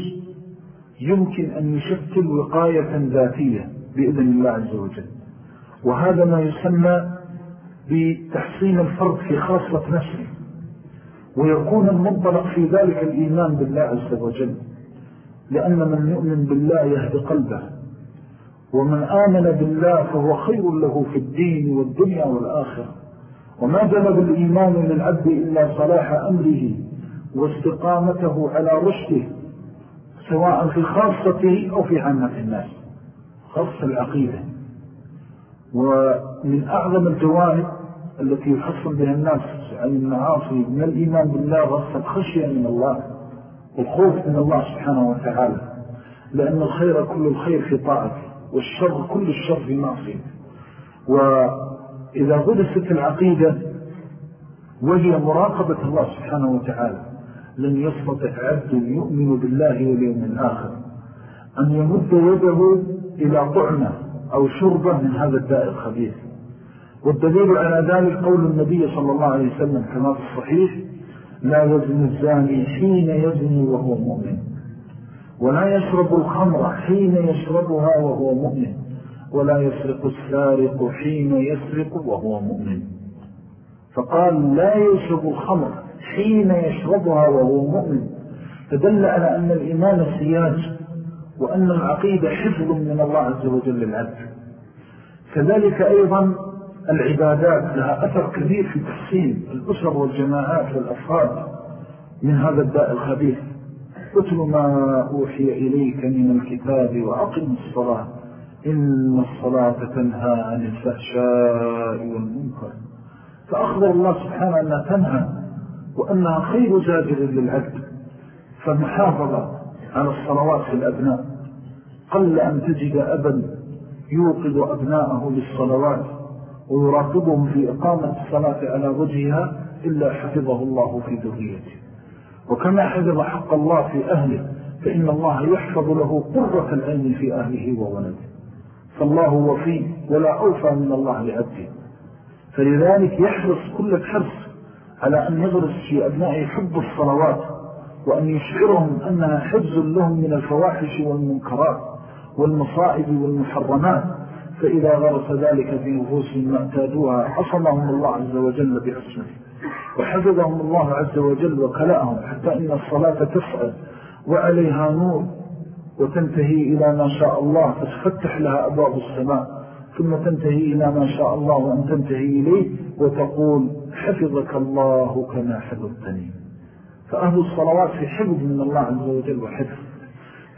يمكن أن يشكل وقاية ذاتية بإذن الله عز وجل. وهذا ما يسمى بتحصين الفرد في خاصة نفسه. ويكون المنطلق في ذلك الإيمان بالله عز وجل. لأن من يؤمن بالله يهدي قلبه. ومن آمن بالله فهو خير له في الدين والدنيا والآخرة. وما جلب الإيمان للعبد إلا صلاح أمره واستقامته على رشده سواء في خاصته أو في عامة الناس خاصة العقيدة. ومن أعظم الجوانب التي يحصل بها الناس عن المعاصي من الإيمان بالله غصة الخشية من الله والخوف من الله سبحانه وتعالى. لأن الخير كل الخير في طاعته والشر كل الشر في معصية وإذا غدست العقيدة وهي مراقبة الله سبحانه وتعالى لن يستطع عبد يؤمن بالله واليوم الآخر أن يمد يده إلى طعمة أو شربة من هذا الداء الخبيث. والدليل على ذلك قول النبي صلى الله عليه وسلم كما في الصحيح لا يزن الزاني حين يزني وهو مؤمن ولا يشرب الخمر حين يشربها وهو مؤمن ولا يسرق السارق حين يسرق وهو مؤمن. فقال لا يشرب الخمر حين يشربها وهو مؤمن. فدل على أن الإيمان سياج وأن العقيدة حفظ من الله عز وجل للعبد كذلك أيضا العبادات لها أثر كبير في تحسين الأسر والجماعات والأفراد من هذا الداء الخبيث. اتل ما أوحي إليك من الكتاب وأقم الصلاة. إن الصلاة تنهى عن الفحشاء والمنكر. فأخبر الله سبحانه أنها تنهى وأنها خير زاجر للعبد. فالمحافظة على الصلوات في الأبناء. قل أن تجد أبا يوقظ أبناءه للصلوات. ويراقبهم في إقامة الصلاة على وجهها إلا حفظه الله في ذريته. وكما حفظ حق الله في أهله فإن الله يحفظ له قرة العين في أهله وولده. فالله وفي ولا أوفى من الله لعبده. فلذلك يحرص كل الحرص على أن يغرس في أبنائه حب الصلوات وأن يشعرهم أنها حفظ لهم من الفواحش والمنكرات والمصائب والمحرمات فإذا غرس ذلك في نفوسهم اعتادوها حصمهم الله عز وجل بعصمه وحفظهم الله عز وجل وكلأهم حتى إن الصلاة تسعد وعليها نور وتنتهي إلى ما شاء الله فتفتح لها أبواب السماء ثم تنتهي إلى ما شاء الله وأن تنتهي إليه وتقول حفظك الله كما حفظتني. فأهل الصلوات في حفظ من الله عز وجل وحفظ.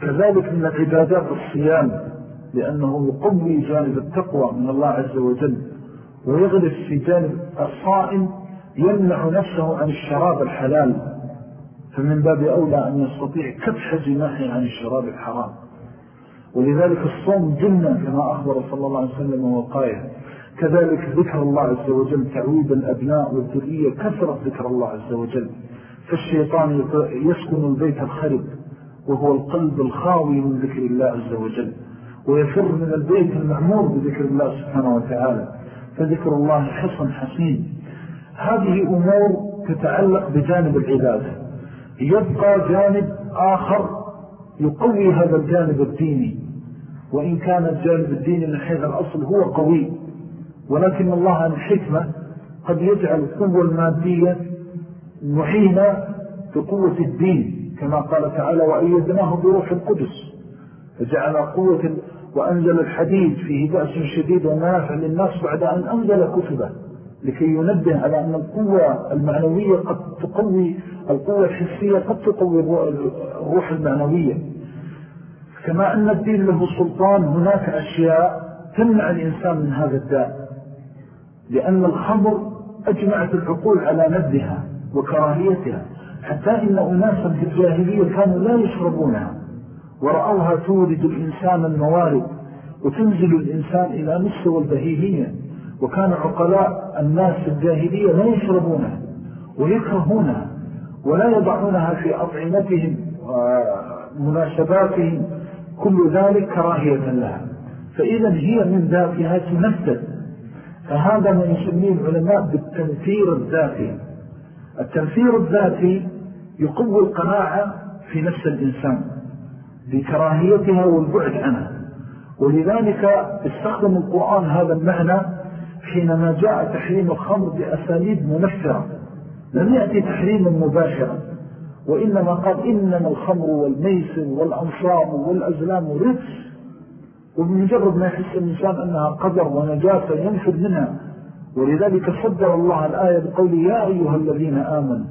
كذلك من العبادات الصيام. لأنه يقوي جانب التقوى من الله عز وجل ويغلف في جانب الصائم يمنع نفسه عن الشراب الحلال. فمن باب أولى أن يستطيع كبح جناحه عن الشراب الحرام. ولذلك الصوم جنة كما أخبر صلى الله عليه وسلم وقاية كذلك ذكر الله عز وجل تعويد الأبناء والذرية كثرة ذكر الله عز وجل. فالشيطان يسكن البيت الخرب وهو القلب الخاوي من ذكر الله عز وجل. ويفر من البيت المعمور بذكر الله سبحانه وتعالى فذكر الله حصن حسين هذه أمور تتعلق بجانب العبادة. يبقى جانب آخر يقوي هذا الجانب الديني. وإن كان الجانب الديني من حيث الأصل هو قوي. ولكن الله عن الحكمة قد يجعل القوة المادية معينة بقوة الدين كما قال تعالى وأيدناه بروح القدس فجعل قوة وأنزل الحديد فيه بأس شديد ومنافع للناس بعد أن أنزل كتبه لكي ينبه على أن القوة المعنوية قد تقوي القوة الحسية قد تقوي الروح المعنوية. كما أن الدين له سلطان هناك أشياء تمنع الإنسان من هذا الداء لأن الخمر أجمعت العقول على ندها وكراهيتها حتى إن أناسا في الجاهلية كانوا لا يشربونها. ورأوها تورد الإنسان الموارد وتنزل الإنسان إلى مستوى البهيهية وكان عقلاء الناس في الجاهلية لا يشربونها ويكرهونها ولا يضعونها في أطعمتهم ومناسباتهم كل ذلك كراهية لها. فإذا هي من ذاتها تنفذ فهذا ما يسميه العلماء بالتنفير الذاتي. التنفير الذاتي يقوي القناعة في نفس الإنسان. بكراهيتها والبعد عنها. ولذلك استخدم القرآن هذا المعنى حينما جاء تحريم الخمر بأساليب منفرة. لم يأتي تحريما مباشرا وإنما قال إنما الخمر والميسر والأنصاب والأزلام رجس. وبمجرد ما يحس الإنسان أنها قدر ونجاسة ينفر منها. ولذلك صدر الله الآية بقول يا أيها الذين آمنوا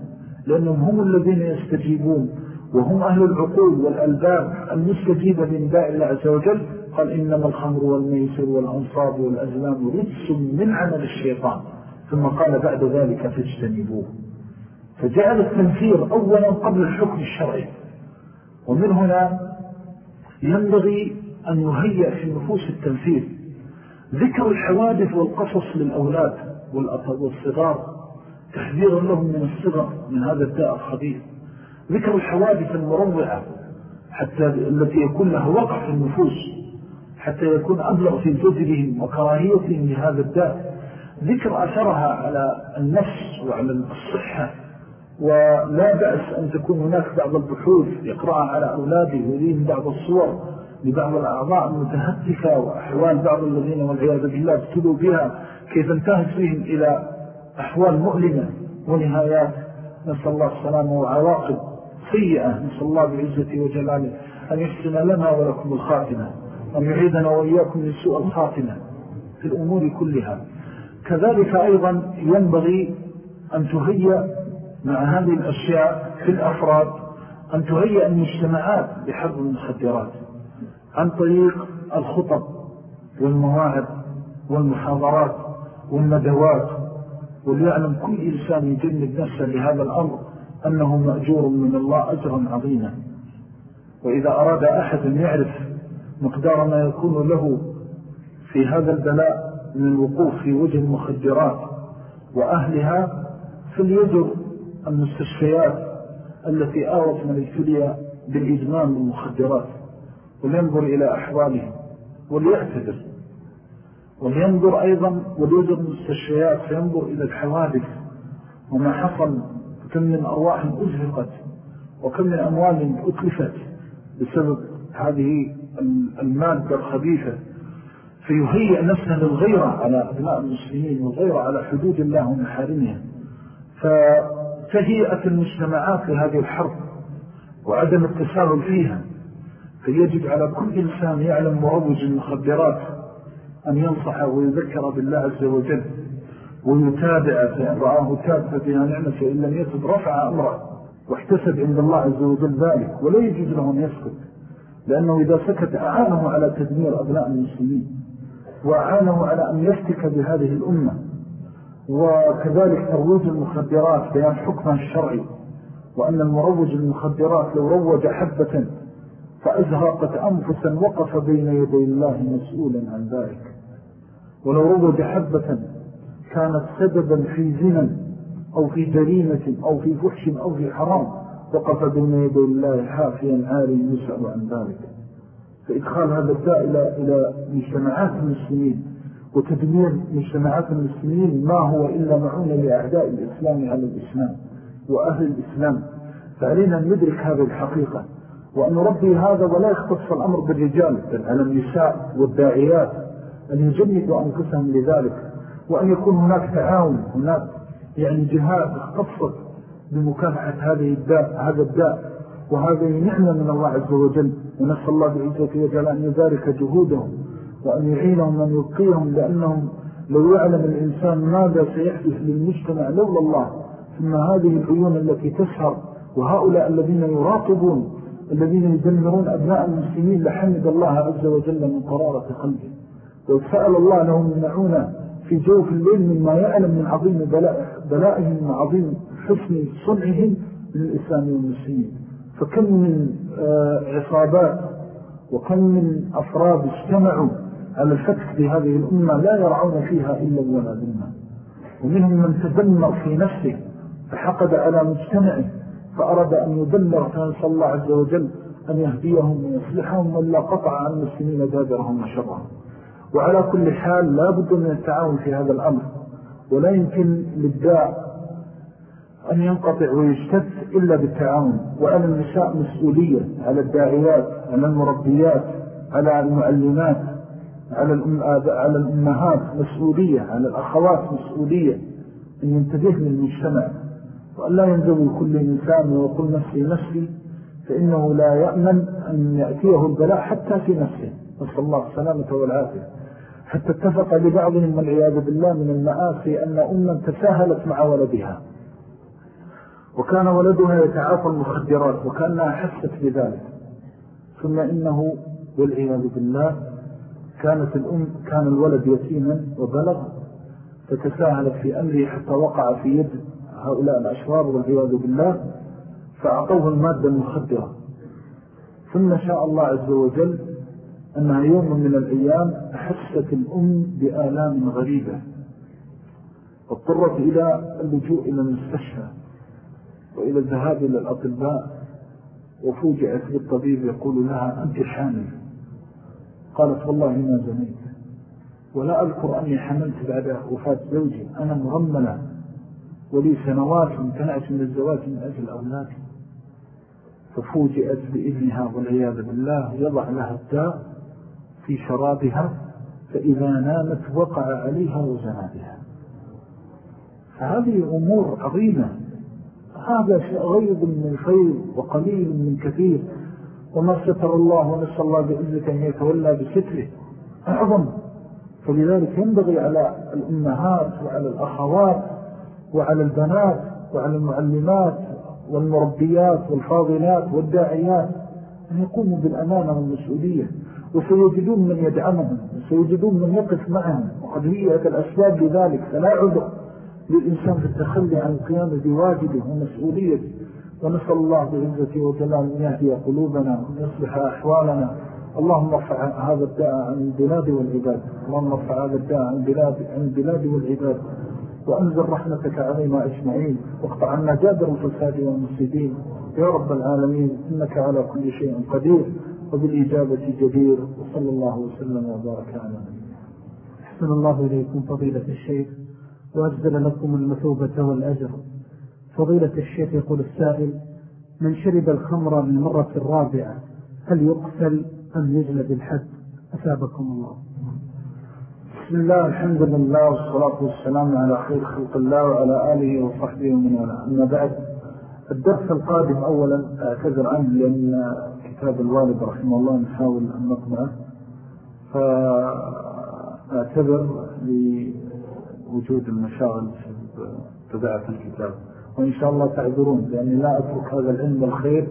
لأنهم هم الذين يستجيبون. وهم أهل العقول والألباب المستجيبة من داء الله عز وجل. قال إنما الخمر والميسر والأنصاب والأزلام رجس من عمل الشيطان. ثم قال بعد ذلك فاجتنبوه. فجعل التنفير أولا قبل الحكم الشرعي. ومن هنا ينبغي أن يهيأ في النفوس التنفيذ ذكر الحوادث والقصص للأولاد والصغار. تحذيرا لهم من الصغر من هذا الداء الخبيث. ذكر الحوادث المروعة حتى التي يكون لها وقع في النفوس حتى يكون أبلغ في زجرهم وكراهيتهم لهذا الداء. ذكر أثرها على النفس وعلى الصحة ولا بأس أن تكون هناك بعض البحوث يقرأها على أولاده ويريهم بعض الصور لبعض الأعضاء المتهتكة وأحوال بعض الذين والعياذ بالله ابتلوا بها كيف انتهت فيهم إلى أحوال مؤلمة. ونهايات نسأل الله السلامة وعواقب سيئة نسأل الله بعزة وجلاله أن يحسن لنا ولكم الخاتمة أن يعيدنا وإياكم من سوء الخاتمة في الأمور كلها. كذلك أيضا ينبغي أن تهيأ مع هذه الأشياء في الأفراد أن تهيأ المجتمعات بحرب المخدرات عن طريق الخطب والمواعظ والمحاضرات والندوات وليعلم كل إنسان يجنب نفسه لهذا الأمر. أنه مأجور من الله أجرا عظيما. وإذا أراد أحد أن يعرف مقدار ما يكون له في هذا البلاء من الوقوف في وجه المخدرات وأهلها فليجر المستشفيات التي آوت من ابتلي بالإدمان بالمخدرات ولينظر إلى أحوالهم وليعتذر. ولينظر أيضا وليجر المستشفيات فينظر إلى الحوادث وما حصل كم من أرواح أزهقت وكم من أموال أتلفت بسبب هذه المادة الخبيثة. فيهيئ نفسه للغيرة على أبناء المسلمين والغيرة على حدود الله ومحارمها فتهيئة المجتمعات لهذه الحرب وعدم التساهل فيها. فيجب على كل إنسان يعلم مروج المخدرات أن ينصح ويذكر بالله عز وجل. ويتابع رآه فبها نعمة فإن لم يتب رفع أمره واحتسب عند الله عز وجل ذلك ولا يجوز له أن يسكت لأنه إذا سكت أعانه على تدمير أبناء المسلمين وأعانه على أن يفتك بهذه الأمة وكذلك ترويج المخدرات بيان حكمها الشرعي وأن المروج المخدرات لو روج حبة فأزهقت أنفسا وقف بين يدي الله مسؤولا عن ذلك. ولو روج حبة كانت سببا في زنا أو في جريمة أو في فحش أو في حرام وقف بين يدي الله حافيا عالي يسأل عن ذلك. فإدخال هذا الداء إلى, إلى مجتمعات المسلمين وتدمير مجتمعات المسلمين ما هو إلا معونة لأعداء الإسلام على الإسلام وأهل الإسلام. فعلينا أن ندرك هذه الحقيقة وأن نربي هذا ولا يختص الأمر بالرجال بل على النساء والداعيات أن يجندوا أنفسهم لذلك. وأن يكون هناك تعاون هناك يعني جهات اختصت بمكافحة هذه الداء هذا الداء. وهذه نعمة من الله عز وجل. ونسأل الله بعزة وجل أن يبارك جهودهم وأن يعينهم وأن يبقيهم لأنهم لو يعلم الإنسان ماذا سيحدث للمجتمع لولا الله. ثم هذه العيون التي تسهر وهؤلاء الذين يراقبون الذين يدمرون أبناء المسلمين لحمد الله عز وجل من قرارة قلبه. وسأل الله لهم يمنعون في جوف الليل مما يعلم من عظيم بلائهم وعظيم حسن صنعهم للإسلام والمسلمين. فكم من آه، عصابات وكم من أفراد اجتمعوا على الفتح بهذه الأمة لا يرعون فيها إلا ولا ذنة ومنهم من تدمر في نفسه فحقد على مجتمعه فأراد أن يدمر فنسأل الله عز وجل أن يهديهم ويصلحهم ولا قطع عن المسلمين دابرهم وشرهم. وعلى كل حال لا بد من التعاون في هذا الأمر ولا يمكن للداء أن ينقطع ويشتت إلا بالتعاون. وعلى النساء مسؤولية على الداعيات على المربيات على المعلمات. على الأمهات مسؤولية على الأخوات مسؤولية أن ينتبه للمجتمع. وأن لا ينزوي كل إنسان ويقول نفسي نفسي فإنه لا يأمن أن يأتيه البلاء حتى في نفسه. نسأل الله السلامة والعافية. حتى اتفق لبعضهم والعياذ بالله من المآسي أن أما تساهلت مع ولدها. وكان ولدها يتعاطى المخدرات وكأنها حست بذلك. ثم إنه والعياذ بالله كانت الأم كان الولد يتيما وبلغ فتساهلت في أمره حتى وقع في يد هؤلاء الأشرار والعياذ بالله فأعطوه المادة المخدرة. ثم شاء الله عز وجل أنها يوم من الأيام أحست الأم بآلام غريبة واضطرت إلى اللجوء إلى المستشفى وإلى الذهاب إلى الأطباء وفوجئت بالطبيب يقول لها أنت حامل. قالت والله ما زنيت ولا أذكر أني حملت بعد وفاة زوجي أنا مرملة ولي سنوات امتنعت من الزواج من أجل أولادي. ففوجئت بإذنها والعياذ بالله يضع لها الداء في شرابها فإذا نامت وقع عليها وزنابها فهذه أمور عظيمة. هذا غيب من خير وقليل من كثير. وما ستر الله ونسأل الله بإذنك أن يتولى بستره. أعظم. فلذلك ينبغي على الأمهات وعلى الأخوات وعلى البنات وعلى المعلمات والمربيات والفاضلات والداعيات أن يقوموا بالأمانة والمسؤولية. وسيجدون من يدعمهم وسيجدون من يقف معهم. وقد هي الأسباب لذلك. فلا عذر للإنسان في التخلي عن القيام بواجبه ومسؤوليته. ونسأل الله بعزته وجلال أن يهدي قلوبنا وأن يصلح أحوالنا. اللهم ارفع هذا الداء عن البلاد والعباد. اللهم ارفع هذا الداء عن البلاد, عن البلاد والعباد. وأنزل رحمتك علينا أجمعين واقطع عنا جابر الفساد والمسيدين يا رب العالمين إنك على كل شيء قدير. وبالإجابة جدير وصلى الله وسلم وبارك على نبينا. أحسن الله إليكم فضيلة الشيخ وأجزل لكم المثوبة والأجر. فضيلة الشيخ يقول السائل من شرب الخمر للمرة الرابعة هل يقتل أم يجلد الحد أثابكم الله. بسم الله الحمد لله والصلاة والسلام على خير خلق الله وعلى آله وصحبه ومن أما بعد الدرس القادم أولا أعتذر عنه لأن كتاب الوالد رحمه الله نحاول أن نطمعه فأعتذر لوجود المشاغل في تبعة الكتاب. وإن شاء الله تعذرون لأني لا أترك هذا العلم الخير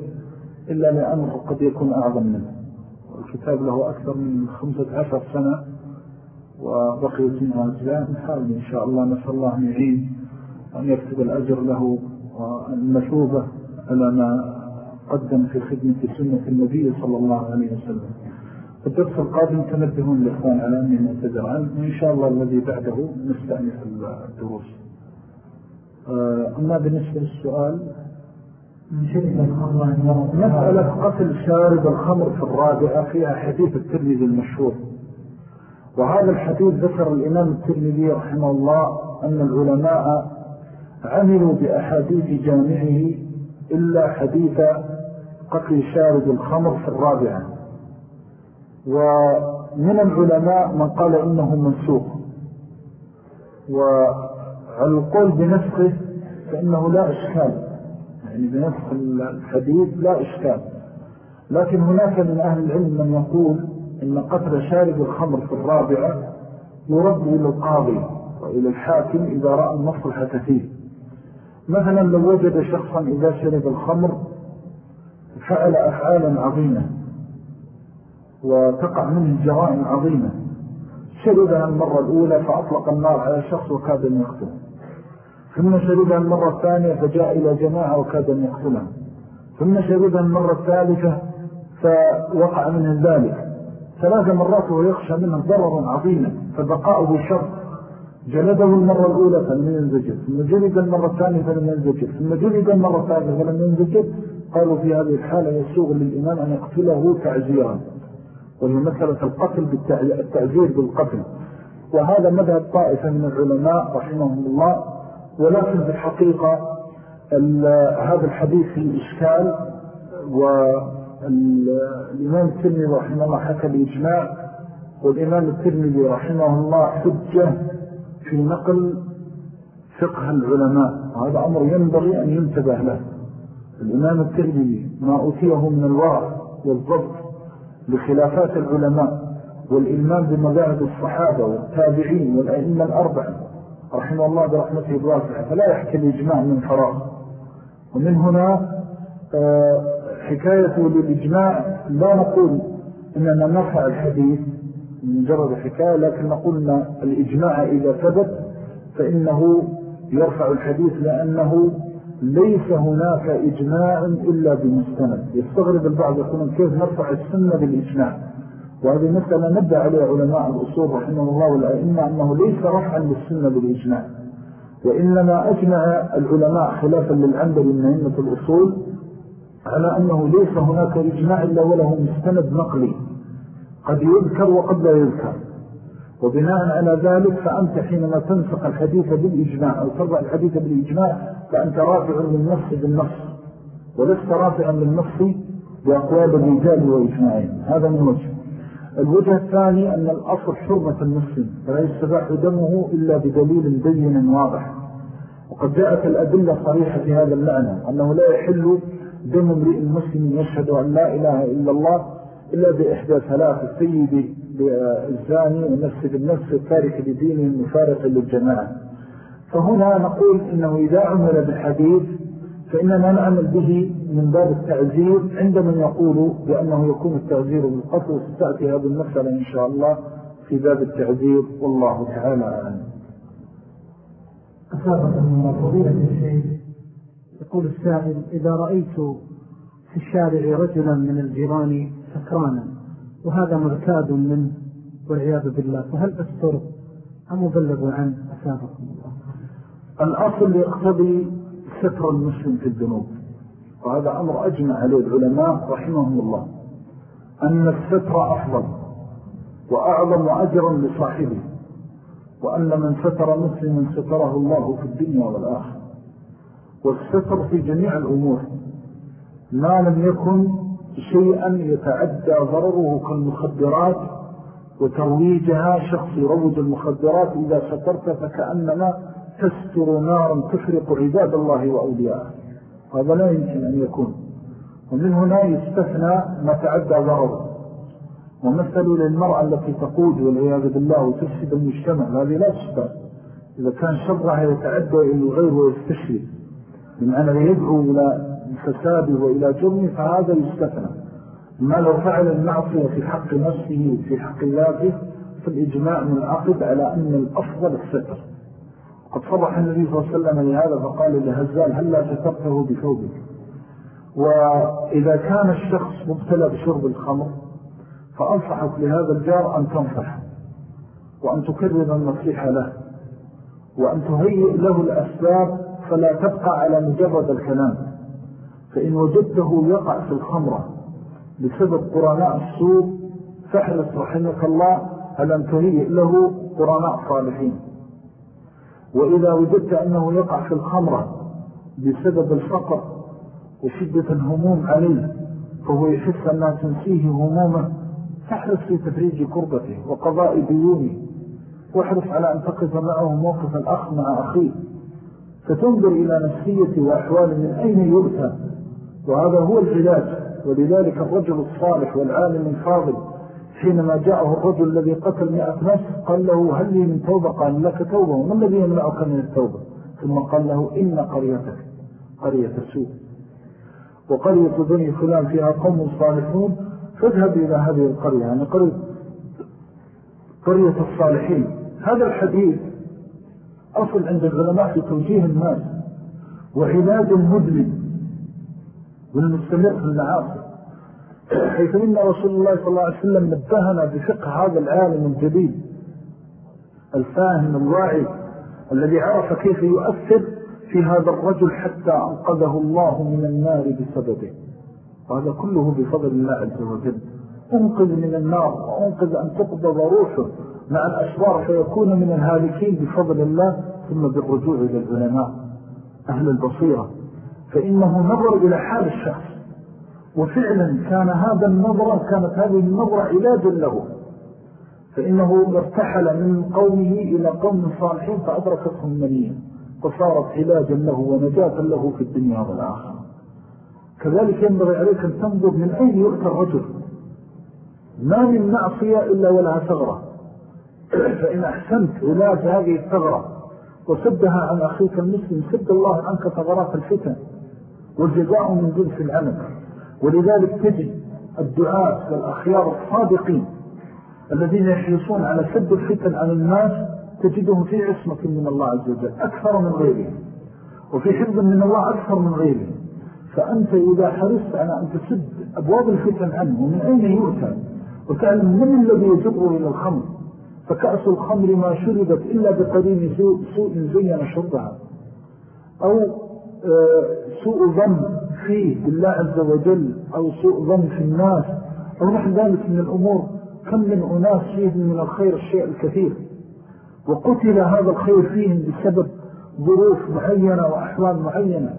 إلا لأمر قد يكون أعظم منه. والكتاب له أكثر من خمسة عشر سنة وبقيت منها أجزاء. نحاول إن شاء الله نسأل الله أن يعين أن يكتب الأجر له والمثوبة على ما قدم في خدمة سنة النبي صلى الله عليه وسلم. الدرس القادم تنبهون الإخوان على أني معتذر عنه وإن شاء الله الذي بعده نستأنف الدروس. آه، أما بالنسبة للسؤال مسألة قتل شارب الخمر في الرابعة فيها حديث الترمذي المشهور. وهذا الحديث ذكر الإمام الترمذي رحمه الله أن العلماء عملوا بأحاديث جامعه إلا حديث قتل شارب الخمر في الرابعة. ومن العلماء من قال إنه منسوخ. وعلى القول بنفسه فإنه لا إشكال. يعني بنفس الحديث لا إشكال. لكن هناك من أهل العلم من يقول إن قتل شارب الخمر في الرابعة يرد إلى القاضي وإلى الحاكم إذا رأى المصلحة فيه. مثلا لو وجد شخصا إذا شرب الخمر فعل أفعالا عظيمة. وتقع منه جرائم عظيمة. شربها المرة الأولى فأطلق النار على شخص وكاد أن يقتله. ثم شربها المرة الثانية فجاء إلى جماعة وكاد أن يقتلها ثم شربها المرة الثالثة فوقع منه ذلك. ثلاث مرات ويخشى منه ضررا عظيما فبقاؤه شر جلده المرة الأولى فلم ينزجر ثم جلد المرة الثانية فلم ينزجر ثم جلد المرة الثالثة فلم ينزجر قالوا في هذه الحالة يسوغ للإمام أن يقتله تعزيرا وهي مسألة القتل بالتعزير بالقتل. وهذا مذهب طائفة من العلماء رحمهم الله ولكن في الحقيقة هذا الحديث في إشكال والإمام الترمذي رحمه الله حكى الإجماع والإمام الترمذي رحمه الله حجة في نقل فقه العلماء. وهذا أمر ينبغي أن ينتبه له. الإمام الترمذي ما أوتيه من الورع والضبط لخلافات العلماء والإلمان بمذاهب الصحابة والتابعين والأئمة الأربعة رحمه الله برحمته الواسعة فلا يحكي الإجماع من فراغ. ومن هنا آه، حكايته للإجماع لا نقول إننا نرفع الحديث من مجرد حكاية لكن نقول أن الإجماع إذا ثبت فإنه يرفع الحديث لأنه ليس هناك إجماع إلا بمستند يستغرب البعض يقولون كيف نرفع السنة بالإجماع؟ وهذه مسألة نبدأ عليها علماء الأصول رحمه الله والأئمة أنه ليس رفعا للسنة بالإجماع. وإنما أجمع العلماء خلافا للعنبر من أئمة الأصول على أنه ليس هناك إجماع إلا وله مستند نقلي. قد يذكر وقد لا يذكر. وبناء على ذلك فأنت حينما تنسق الحديث بالإجماع أو تربع الحديث بالإجماع فأنت رافع للنص بالنص ولست رافعا للنص بأقوال الرجال وإجماعين هذا من وجه. الوجه الثاني أن الأصل حرمة المسلم فلا يستباح دمه إلا بدليل بين واضح. وقد جاءت الأدلة صريحة في هذا المعنى أنه لا يحل دم امرئ المسلم يشهد أن لا إله إلا الله إلا بإحدى ثلاث السيد بالزاني ونفس بالنفس التارك لدينه المفارق للجماعة. فهنا نقول إنه إذا عمل بالحديث فإننا نعمل به من باب التعزير عندما يقول بأنه يكون التعزير بالقتل وستأتي هذه المسألة إن شاء الله في باب التعزير والله تعالى أعلم. أسابقا من فضيلة الشيء يقول السائل إذا رأيت في الشارع رجلا من الجيران سكرانا وهذا مركاد منه والعياذ بالله فهل أستر أم أبلغ عنه أسابقا؟ الله الأصل يقتضي ستر المسلم في الذنوب وهذا أمر أجمع عليه العلماء رحمهم الله أن الستر أفضل وأعظم أجرا لصاحبه وأن من ستر مسلما ستره الله في الدنيا والآخر والستر في جميع الأمور ما لم يكن شيئا يتعدى ضرره كالمخدرات وترويجها شخص يروج المخدرات إذا سترت فكأنما تستر نارا تفرق عباد الله وأولياءه. هذا لا يمكن أن يكون. ومن هنا يستثنى ما تعدى ضرره. ومثل للمرأة التي تقود والعياذ بالله وتفسد المجتمع هذه لا تستثنى إذا كان شرها يتعدى إلى الغير ويستشري بمعنى يدعو إلى الفساد وإلى جرمه فهذا يستثنى. ما لو فعل المعصية في حق نفسه في حق ذاته فالإجماع من عقد على أن الأفضل الستر. قد صرح النبي صلى الله عليه وسلم لهذا فقال لهزال هل لا سترته بثوبك وإذا كان الشخص مبتلى بشرب الخمر فأنصحك لهذا الجار أن تنصح وأن تكرر النصيحة له وأن تهيئ له الأسباب فلا تبقى على مجرد الكلام. فإن وجدته يقع في الخمرة بسبب قرناء السوء فاحرص رحمك الله هل أن تهيئ له قرناء صالحين. وإذا وجدت أنه يقع في الخمرة بسبب الفقر وشدة الهموم عليه فهو يحس أنها تنسيه همومه فاحرص في تفريج كربته وقضاء ديونه واحرص على أن تقف معه موقف الأخ مع أخيه. فتنظر إلى نفسية وأحوال من أين يؤتى. وهذا هو العلاج ولذلك الرجل الصالح والعالم الفاضل حينما جاءه الرجل الذي قتل مئة نفس قال له هل لي من توبة؟ قال لك توبة. وما الذي يمنعك من التوبة؟ ثم قال له إن قريتك قرية سوء وقرية بني فلان فيها قوم صالحون. فاذهب إلى هذه القرية يعني قرية, قرية الصالحين. هذا الحديث أصل عند العلماء في توجيه الناس وعلاج المدلم والمستمر في المعاصي. حيث إن رسول الله صلى الله عليه وسلم نبهنا بفقه هذا العالم الجديد الفاهم الواعي الذي عرف كيف يؤثر في هذا الرجل حتى أنقذه الله من النار بسببه. وهذا كله بفضل الله عز وجل. أنقذ من النار وأنقذ أن تقبض روحه مع الأشرار فيكون من الهالكين بفضل الله ثم بالرجوع إلى العلماء. أهل البصيرة. فإنه نظر إلى حال الشخص. وفعلا كان هذا النظرة كانت هذه النظرة علاجا له. فإنه ارتحل من قومه إلى قوم صالحين فأدركتهم منية فصارت علاجا له ونجاة له في الدنيا والآخرة. كذلك ينبغي عليك أن تنظر من أين يؤتى الرجل. ما من معصية إلا ولها ثغرة. فإن أحسنت علاج هذه الثغرة وسدها عن أخيك المسلم سد الله عنك ثغرات الفتن والجزاء من جنس العمل. ولذلك تجد الدعاء والأخيار الصادقين الذين يحرصون على سد الفتن عن الناس تجدهم في عصمة من الله عز وجل أكثر من غيرهم وفي حفظ من الله أكثر من غيره فأنت إذا حرصت على أن تسد أبواب الفتن عنه ومن أين يؤتى؟ وتعلم من الذي يجره إلى الخمر؟ فكأس الخمر ما شربت إلا بقرين سوء زين شربها. أو آه، سوء ظن. فيه بالله عز وجل أو سوء ظن في الناس أو نحن ذلك من الأمور كم من أناس فيهم من الخير الشيء الكثير. وقتل هذا الخير فيهم بسبب ظروف معينة وأحوال معينة.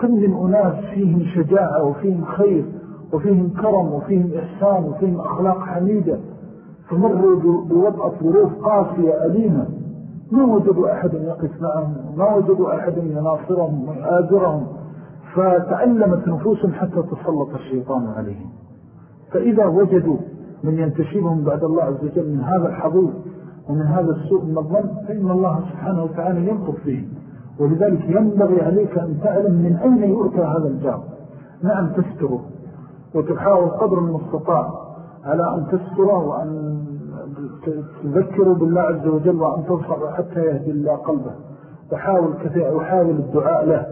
كم من أناس فيهم شجاعة وفيهم خير وفيهم كرم وفيهم إحسان وفيهم أخلاق حميدة فمروا بوضع ظروف قاسية أليمة. ما وجدوا أحد يقف معهم ما وجدوا أحد يناصرهم ويآذرهم فتعلمت نفوسهم حتى تسلط الشيطان عليهم. فإذا وجدوا من ينتشبهم بعد الله عز وجل من هذا الحضور ومن هذا السوء من الظن فإن الله سبحانه وتعالى ينقض فيه ولذلك ينبغي عليك أن تعلم من أين يؤتى هذا الجار. نعم تستره وتحاول قدر المستطاع على أن تستره وأن تذكره بالله عز وجل وأن تنصر حتى يهدي الله قلبه. وحاول كثير وحاول الدعاء له.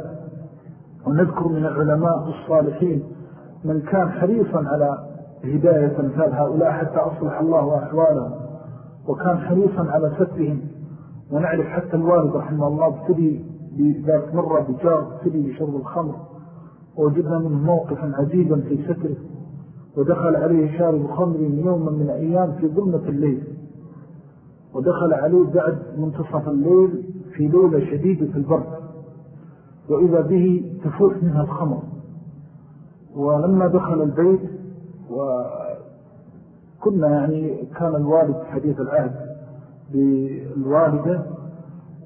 ونذكر من العلماء الصالحين من كان حريصا على هداية مثال هؤلاء حتى أصلح الله أحوالهم وكان حريصا على سترهم. ونعرف حتى الوالد رحمه الله ابتدي ذات مرة بجار ابتدي بشرب الخمر ووجدنا منه موقفا عجيبا في ستره ودخل عليه شارب خمر يوما من أيام في ظلمة الليل. ودخل عليه بعد منتصف الليل في ليلة شديدة البرد. وإذا به تفوح منها الخمر. ولما دخل البيت وكنا يعني كان الوالد حديث العهد بالوالدة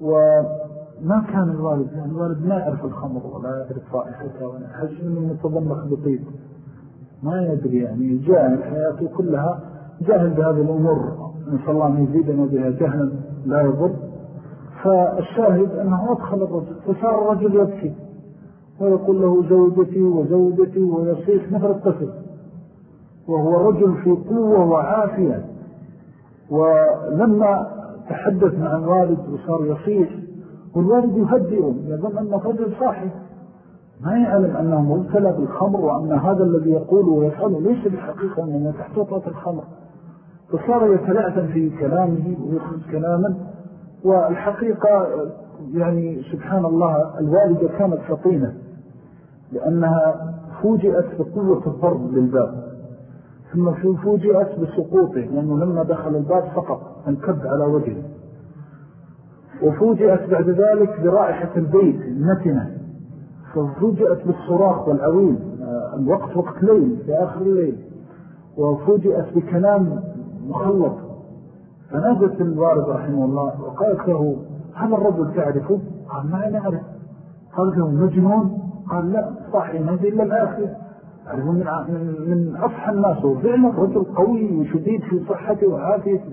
وما كان الوالد يعني الوالد ما يعرف الخمر ولا يعرف رائحتها ولا يحس أنه متضمخ بطيب. ما يدري يعني جاهل حياته كلها جاهل بهذه الأمور. نسأل الله أن يزيدنا بها جهلا لا يضر. فالشاهد أنه أدخل الرجل فصار الرجل يبكي ويقول له زوجتي وزوجتي ويصيح مثل الطفل وهو رجل في قوة وعافية. ولما تحدث مع الوالد وصار يصيح والوالد يهدئه يظن أنه رجل صاحب ما يعلم أنه مبتلى بالخمر وأن هذا الذي يقول ويفعله ليس بالحقيقة أنه تحت وطاة الخمر. فصار يتلعثم في كلامه ويخرج كلاما والحقيقة يعني سبحان الله الوالدة كانت فطينة لأنها فوجئت بقوة الضرب للباب. ثم فوجئت بسقوطه لأنه لما دخل الباب سقط انكب على وجهه. وفوجئت بعد ذلك برائحة البيت النتنة. ففوجئت بالصراخ والعويل الوقت وقت ليل في آخر الليل. وفوجئت بكلام مخلط. فنادت الوارد رحمه الله وقالت له هل الرجل تعرفه؟ قال ما نعرف. قالت له مجنون؟ قال لا صاحي ما إلا الآخر. أعرفه من, من أصحى الناس وفعلا رجل قوي وشديد في صحته وعافيته.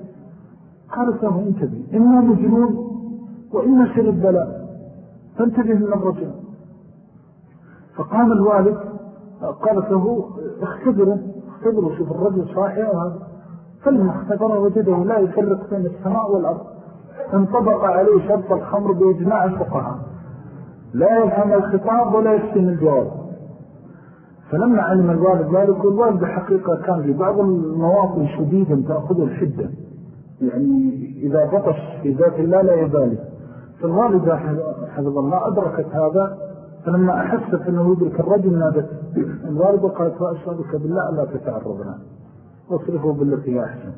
قالت له انتبه إما مجنون وإما شرب بلاء فانتبه من الرجل. فقام الوالد قالت له اختبره اختبره شوف الرجل صاحي وهذا. فلما اختبره وجده لا يفرق بين السماء والأرض. انطبق عليه شرط الخمر بإجماع الفقهاء. لا يفهم الخطاب ولا يفتن الجواب. فلما علم الوالد ذلك والوالد بحقيقة كان في بعض المواطن شديدا تأخذ الحدة. يعني إذا بطش في ذات الله لا يبالي. فالوالدة حفظ الله أدركت هذا. فلما أحست أنه يدرك الرجل نادت. الوالدة قالت وأشهدك بالله لا تتعرضنا. واصرفه بالتي لا أحسن.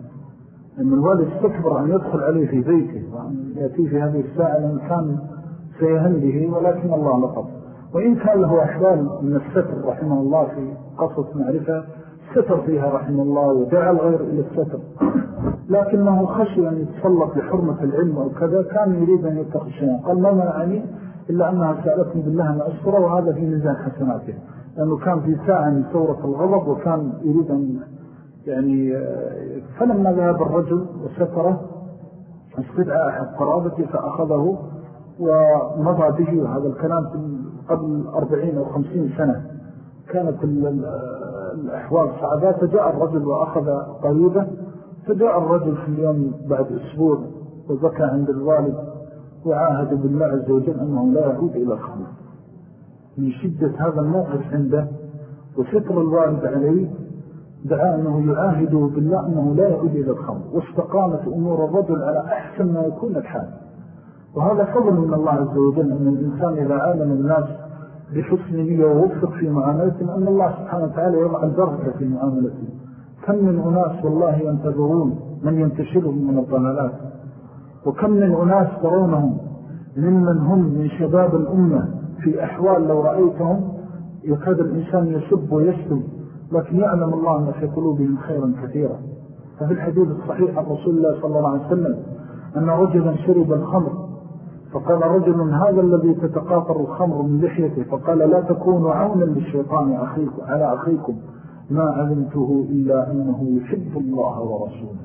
أن الوالد استكبر أن يدخل عليه في بيته وأن يأتي في هذه الساعة لأن كان سيهن به ولكن الله لقب وإن كان له أحوال من الستر رحمه الله في قصة معرفة ستر فيها رحمه الله ودعا الغير إلى الستر. لكنه خشي أن يتسلط لحرمة العلم أو كذا كان يريد أن يتخذ شيئا. قال ما منعني إلا أنها سألتني بالله أن أسفره وهذا في ميزان حسناته. لأنه كان في ساعة من ثورة الغضب وكان يريد أن يعني فلما ذهب الرجل وستره استدعى أحد قرابته فأخذه ومضى به هذا الكلام قبل أربعين أو خمسين سنة. كانت الأحوال صعبات فجاء الرجل وأخذ قريبة فجاء الرجل في اليوم بعد أسبوع وذكى عند الوالد وعاهد بالله عز وجل أنه لا يعود إلى الخمر من شدة هذا الموقف عنده وستر الوالد عليه دعا أنه يعاهده بالله أنه لا يعود إلى الخمر. واستقامت أمور الرجل على أحسن ما يكون الحال. وهذا فضل من الله عز وجل أن الإنسان إذا عالم الناس بحسن نية ووفق في معاملتهم أن الله سبحانه وتعالى يضع البركة في معاملتهم. كم من أناس والله ينتظرون من ينتشرهم من الضلالات. وكم من أناس ترونهم ممن هم من شباب الأمة في أحوال لو رأيتهم يكاد الإنسان يسب ويسلم لكن يعلم الله أن في قلوبهم خيرا كثيرا. ففي الحديث الصحيح عن رسول الله صلى الله عليه وسلم أن رجلا شرب الخمر فقال رجل هذا الذي تتقاطر الخمر من لحيته فقال لا تكونوا عونا للشيطان أخيكم على أخيكم. ما علمته إلا أنه يحب الله ورسوله.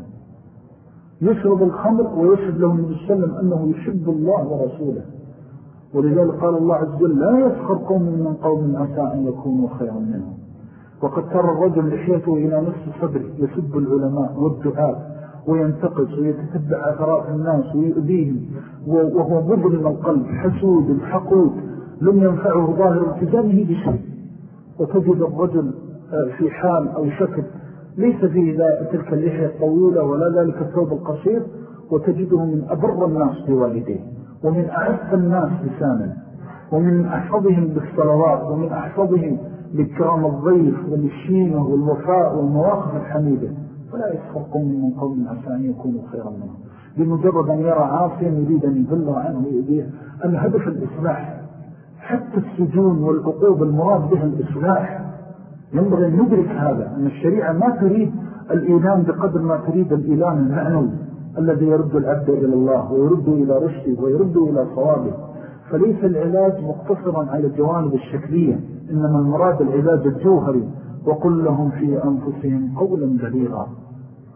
يشرب الخمر ويشهد له من السلم أنه يحب الله ورسوله. ولذلك قال الله عز وجل لا يفخر قوم من قوم عسى أن يكونوا خيرا منهم. وقد ترى الرجل لحيته إلى نصف صدره يسب العلماء والدعاء وينتقص ويتتبع أثرات الناس ويؤذيهم وهو مظلم القلب حسود الحقود لم ينفعه ظاهر التزامه بشيء. وتجد الرجل آه، في حال أو شكل ليس فيه تلك اللحية الطويلة ولا ذلك الثوب القصير وتجده من أبر الناس بوالديه ومن أعف الناس لسانا ومن أحفظهم بالصلوات ومن أحفظهم لكرام الضيف والشيمة والوفاء والمواقف الحميدة. فلا يسخر قوم من قوم عسى أن يكونوا خيرا منهم بمجرد أن يرى عاصيا يريد أن يذل عنه ويؤذيه الهدف الإصلاح. حتى السجون والعقوب المراد بها الإصلاح. ينبغي أن ندرك هذا أن الشريعة ما تريد الإيلام بقدر ما تريد الإيلام المعنوي الذي يرد العبد إلى الله ويرد إلى رشده ويرد إلى صوابه. فليس العلاج مقتصرا على الجوانب الشكلية إنما المراد العلاج الجوهري وقل لهم في أنفسهم قولا بليغا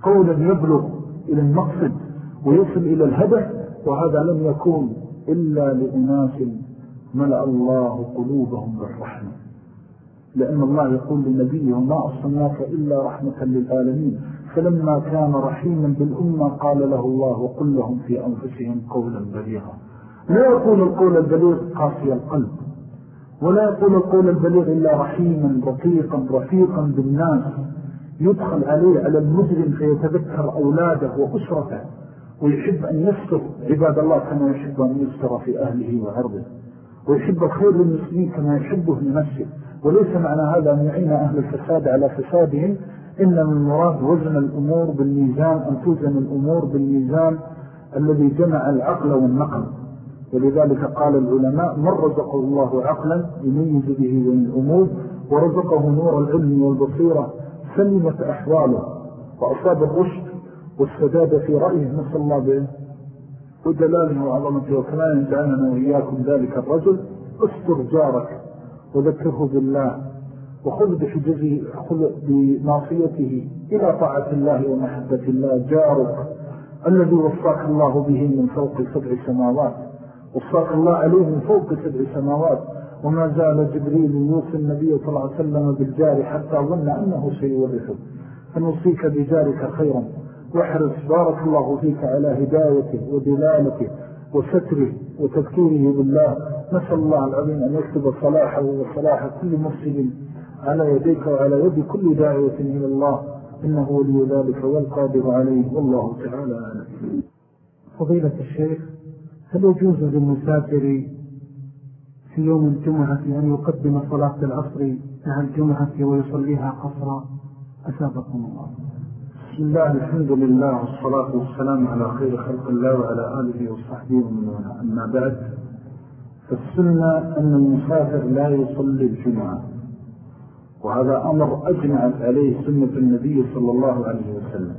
قولا يبلغ إلى المقصد ويصل إلى الهدف وهذا لم يكون إلا لأناس ملأ الله قلوبهم بالرحمة. لأن الله يقول لنبيه ما أصناك إلا رحمة للعالمين فلما كان رحيما بالأمة قال له الله وقل لهم في أنفسهم قولا بليغا لا يقول القول البليغ قاسي القلب ولا يقول القول البليغ إلا رحيما رقيقا رفيقا بالناس يدخل عليه على المجرم فيتذكر أولاده وأسرته ويحب أن يستر عباد الله كما يحب أن يستر في أهله وعرضه ويحب الخير للمسلمين كما يحبه لنفسه وليس معنى هذا أن يعين أهل الفساد على فسادهم إنما المراد وزن الأمور بالميزان أن توزن الأمور بالميزان الذي جمع العقل والنقل. ولذلك قال العلماء من رزقه الله عقلا يميز به من الأمور ورزقه نور العلم والبصيرة سلمت أحواله وأصاب الرشد والسداد في رأيه. نسأل الله به ودلاله وعظمته وكما ينزعنا وإياكم ذلك الرجل استر جارك وذكره بالله وخذ بحجزه خذ بناصيته إلى طاعة الله ومحبة الله جارك الذي وصاك الله به من فوق سبع سماوات. وصاك الله عليه من فوق سبع سماوات وما زال جبريل يوصي النبي صلى الله عليه وسلم بالجار حتى ظن أنه سيورثه. فنوصيك بجارك خيرا. واحرص بارك الله فيك على هدايته ودلالته وستره وتذكيره بالله. نسأل الله العظيم أن يكتب صلاحه وصلاح كل مفسد على يديك وعلى يد كل داعية إلى الله. إنه ولي ذلك والقادر عليه. والله تعالى أعلم. فضيلة الشيخ هل يجوز للمسافر في يوم الجمعة أن يقدم صلاة العصر مع الجمعة ويصليها قصرا أسابقكم الله. بسم الله الحمد لله والصلاة والسلام على خير خلق الله وعلى آله وصحبه ومن أما بعد فالسنة أن المسافر لا يصلي الجمعة وهذا أمر أجمعت عليه سنة النبي صلى الله عليه وسلم.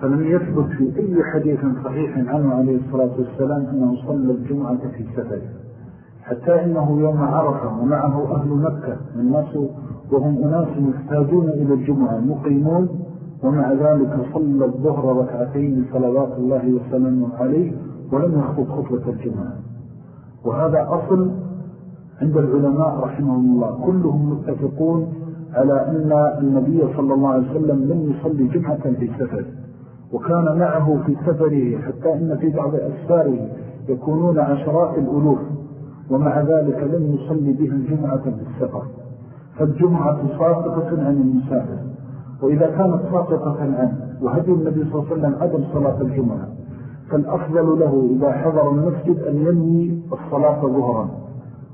فلم يثبت في أي حديث صحيح عنه عليه الصلاة والسلام أنه صلى الجمعة في سفر. حتى إنه يوم عرفة ومعه أهل مكة الناس وهم أناس محتاجون إلى الجمعة مقيمون ومع ذلك صلى الظهر ركعتين صلوات الله وسلم عليه ولم يخطب خطبة الجمعة. وهذا أصل عند العلماء رحمهم الله. كلهم متفقون على أن النبي صلى الله عليه وسلم لم يصلي جمعة في سفر. وكان معه في سفره حتى إن في بعض أسفاره يكونون عشرات الألوف ومع ذلك لم يصلي بهم جمعة في السفر. فالجمعة ساقطة عن المسافر وإذا كانت ساقطة عنه وهدي النبي صلى الله عليه وسلم عدم صلاة الجمعة فالأفضل له إذا حضر المسجد أن ينوي الصلاة ظهرا.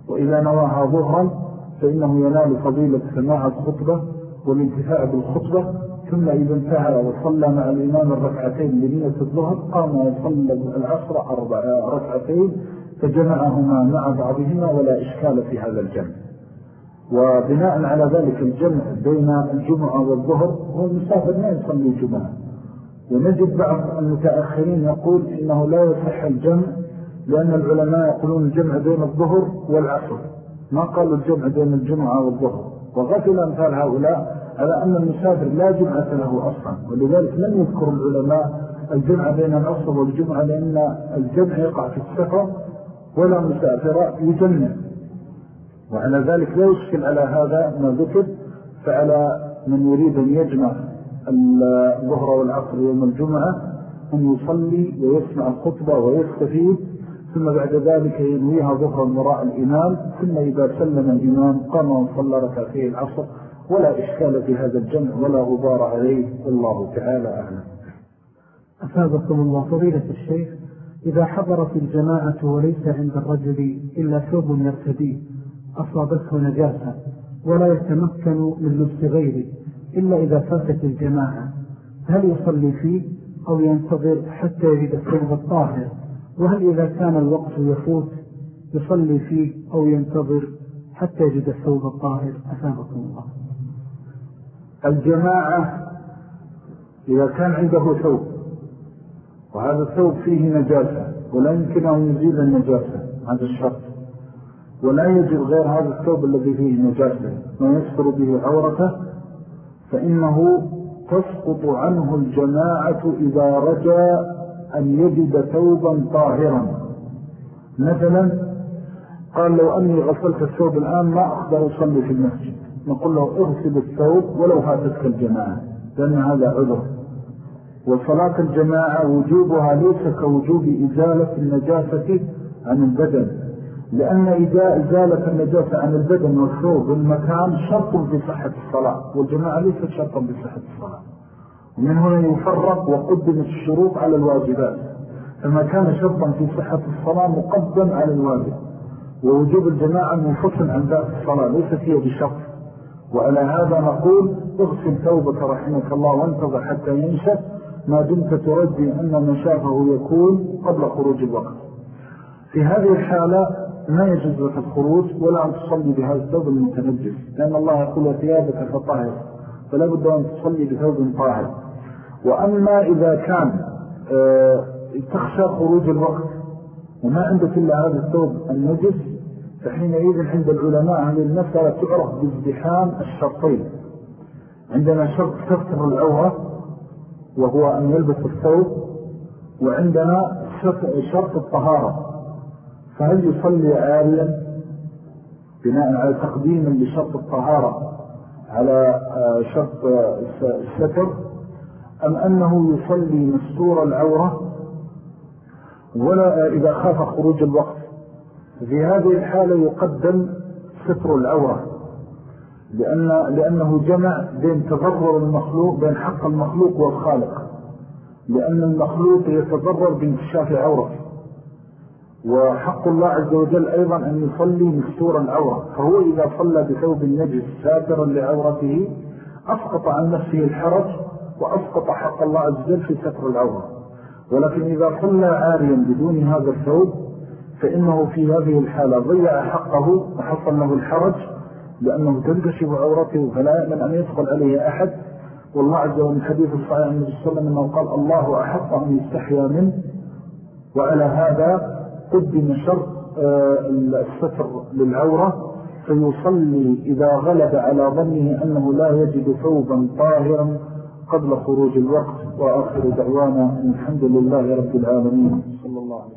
وإذا نواها ظهرا فإنه ينال فضيلة سماع الخطبة والانتفاع بالخطبة ثم إذا انتهى وصلى مع الإمام الركعتين لنية الظهر قام وصلى العصر أربع ركعتين فجمعهما مع بعضهما ولا إشكال في هذا الجمع. وبناء على ذلك الجمع بين الجمعة والظهر هو المسافر ما يصلي الجمعة. ونجد بعض المتأخرين يقول إنه لا يصح الجمع لأن العلماء يقولون الجمع بين الظهر والعصر. ما قالوا الجمع بين الجمعة والظهر؟ وغفل أمثال هؤلاء على أن المسافر لا جمعة له أصلا ولذلك لم يذكر العلماء الجمع بين العصر والجمعة لأن الجمع يقع في السفر ولا مسافر يجمع. وعلى ذلك لا يشكل على هذا ما ذكر فعلى من يريد أن يجمع الظهر والعصر يوم الجمعة أن يصلي ويسمع الخطبة ويستفيد ثم بعد ذلك ينويها ظهرا وراء الإمام ثم إذا سلم الإمام قام وصلى ركعتي العصر. ولا إشكال في هذا الجمع ولا غبار عليه. والله تعالى أعلم. أفادكم الله. فضيلة الشيخ إذا حضرت الجماعة وليس عند الرجل إلا ثوب يرتديه أصابته نجاسة ولا يتمكن من لبس غيره إلا إذا فاتت الجماعة هل يصلي فيه أو ينتظر حتى يجد الثوب الطاهر؟ وهل إذا كان الوقت يفوت يصلي فيه أو ينتظر حتى يجد الثوب الطاهر؟ أثابكم الله. الجماعة إذا كان عنده ثوب وهذا الثوب فيه نجاسة ولا يمكن أن يزيل النجاسة هذا الشرط. ولا يجب غير هذا الثوب الذي فيه نجاسة. ما يسفر به عورته فإنه تسقط عنه الجماعة إذا رجى أن يجد ثوبا طاهرا. مثلا قال لو أني غسلت الثوب الآن ما أقدر أصلي في المسجد. نقول له اغسل الثوب ولو فاتتك الجماعة. لأن هذا عذر. وصلاة الجماعة وجوبها ليس كوجوب إزالة النجاسة عن البدن. لأن إذا إزالة النجاسة عن البدن والثوب والمكان شرط في صحة الصلاة. والجماعة ليست شرطا في صحة الصلاة. ومن هنا يفرق وقدمت الشروط على الواجبات. فما كان شرطا في صحة الصلاة مقدم على الواجب. ووجوب الجماعة منفصل عن ذات الصلاة. ليست هي بشرط. وعلى هذا نقول اغسل ثوبك رحمك الله وانتظر حتى ينشف. ما دمت ترجي أن نشافه يكون قبل خروج الوقت. في هذه الحالة ما يجوز لك الخروج ولا أن تصلي بهذا الثوب المتنجس لأن الله يقول ثيابك فطهر فلا بد أن تصلي بثوب طاهر. وأما إذا كان آه تخشى خروج الوقت وما عندك إلا هذا الثوب النجس فحينئذ عند العلماء هذه المسألة تعرف بازدحام الشرطين عندنا شرط تفتر العورة وهو أن يلبس الثوب وعندنا شرط الطهارة فهل يصلي عاريا؟ بناء على تقديم لشرط الطهارة على شرط الستر أم أنه يصلي مستور العورة؟ ولا إذا خاف خروج الوقت في هذه الحالة يقدم ستر العورة لأن لأنه جمع بين تضرر المخلوق بين حق المخلوق والخالق لأن المخلوق يتضرر بانكشاف عورته وحق الله عز وجل أيضا أن يصلي مستور العورة فهو إذا صلى بثوب النجس ساترا لعورته أسقط عن نفسه الحرج وأسقط حق الله عز وجل في ستر العورة. ولكن إذا صلى عاريا بدون هذا الثوب فإنه في هذه الحالة ضيع حقه وحصل له الحرج لأنه تنكشف عورته فلا يأمن أن يدخل عليه أحد. والله عز وجل حديث الصحيح النبي صلى الله عليه وسلم أنه قال الله أحق أن يستحيا منه. وعلى هذا قدم شرط الستر للعورة. فيصلي إذا غلب على ظنه أنه لا يجد ثوبا طاهرا قبل خروج الوقت. وآخر دعوانا الحمد لله رب العالمين. صلى الله عليه وسلم.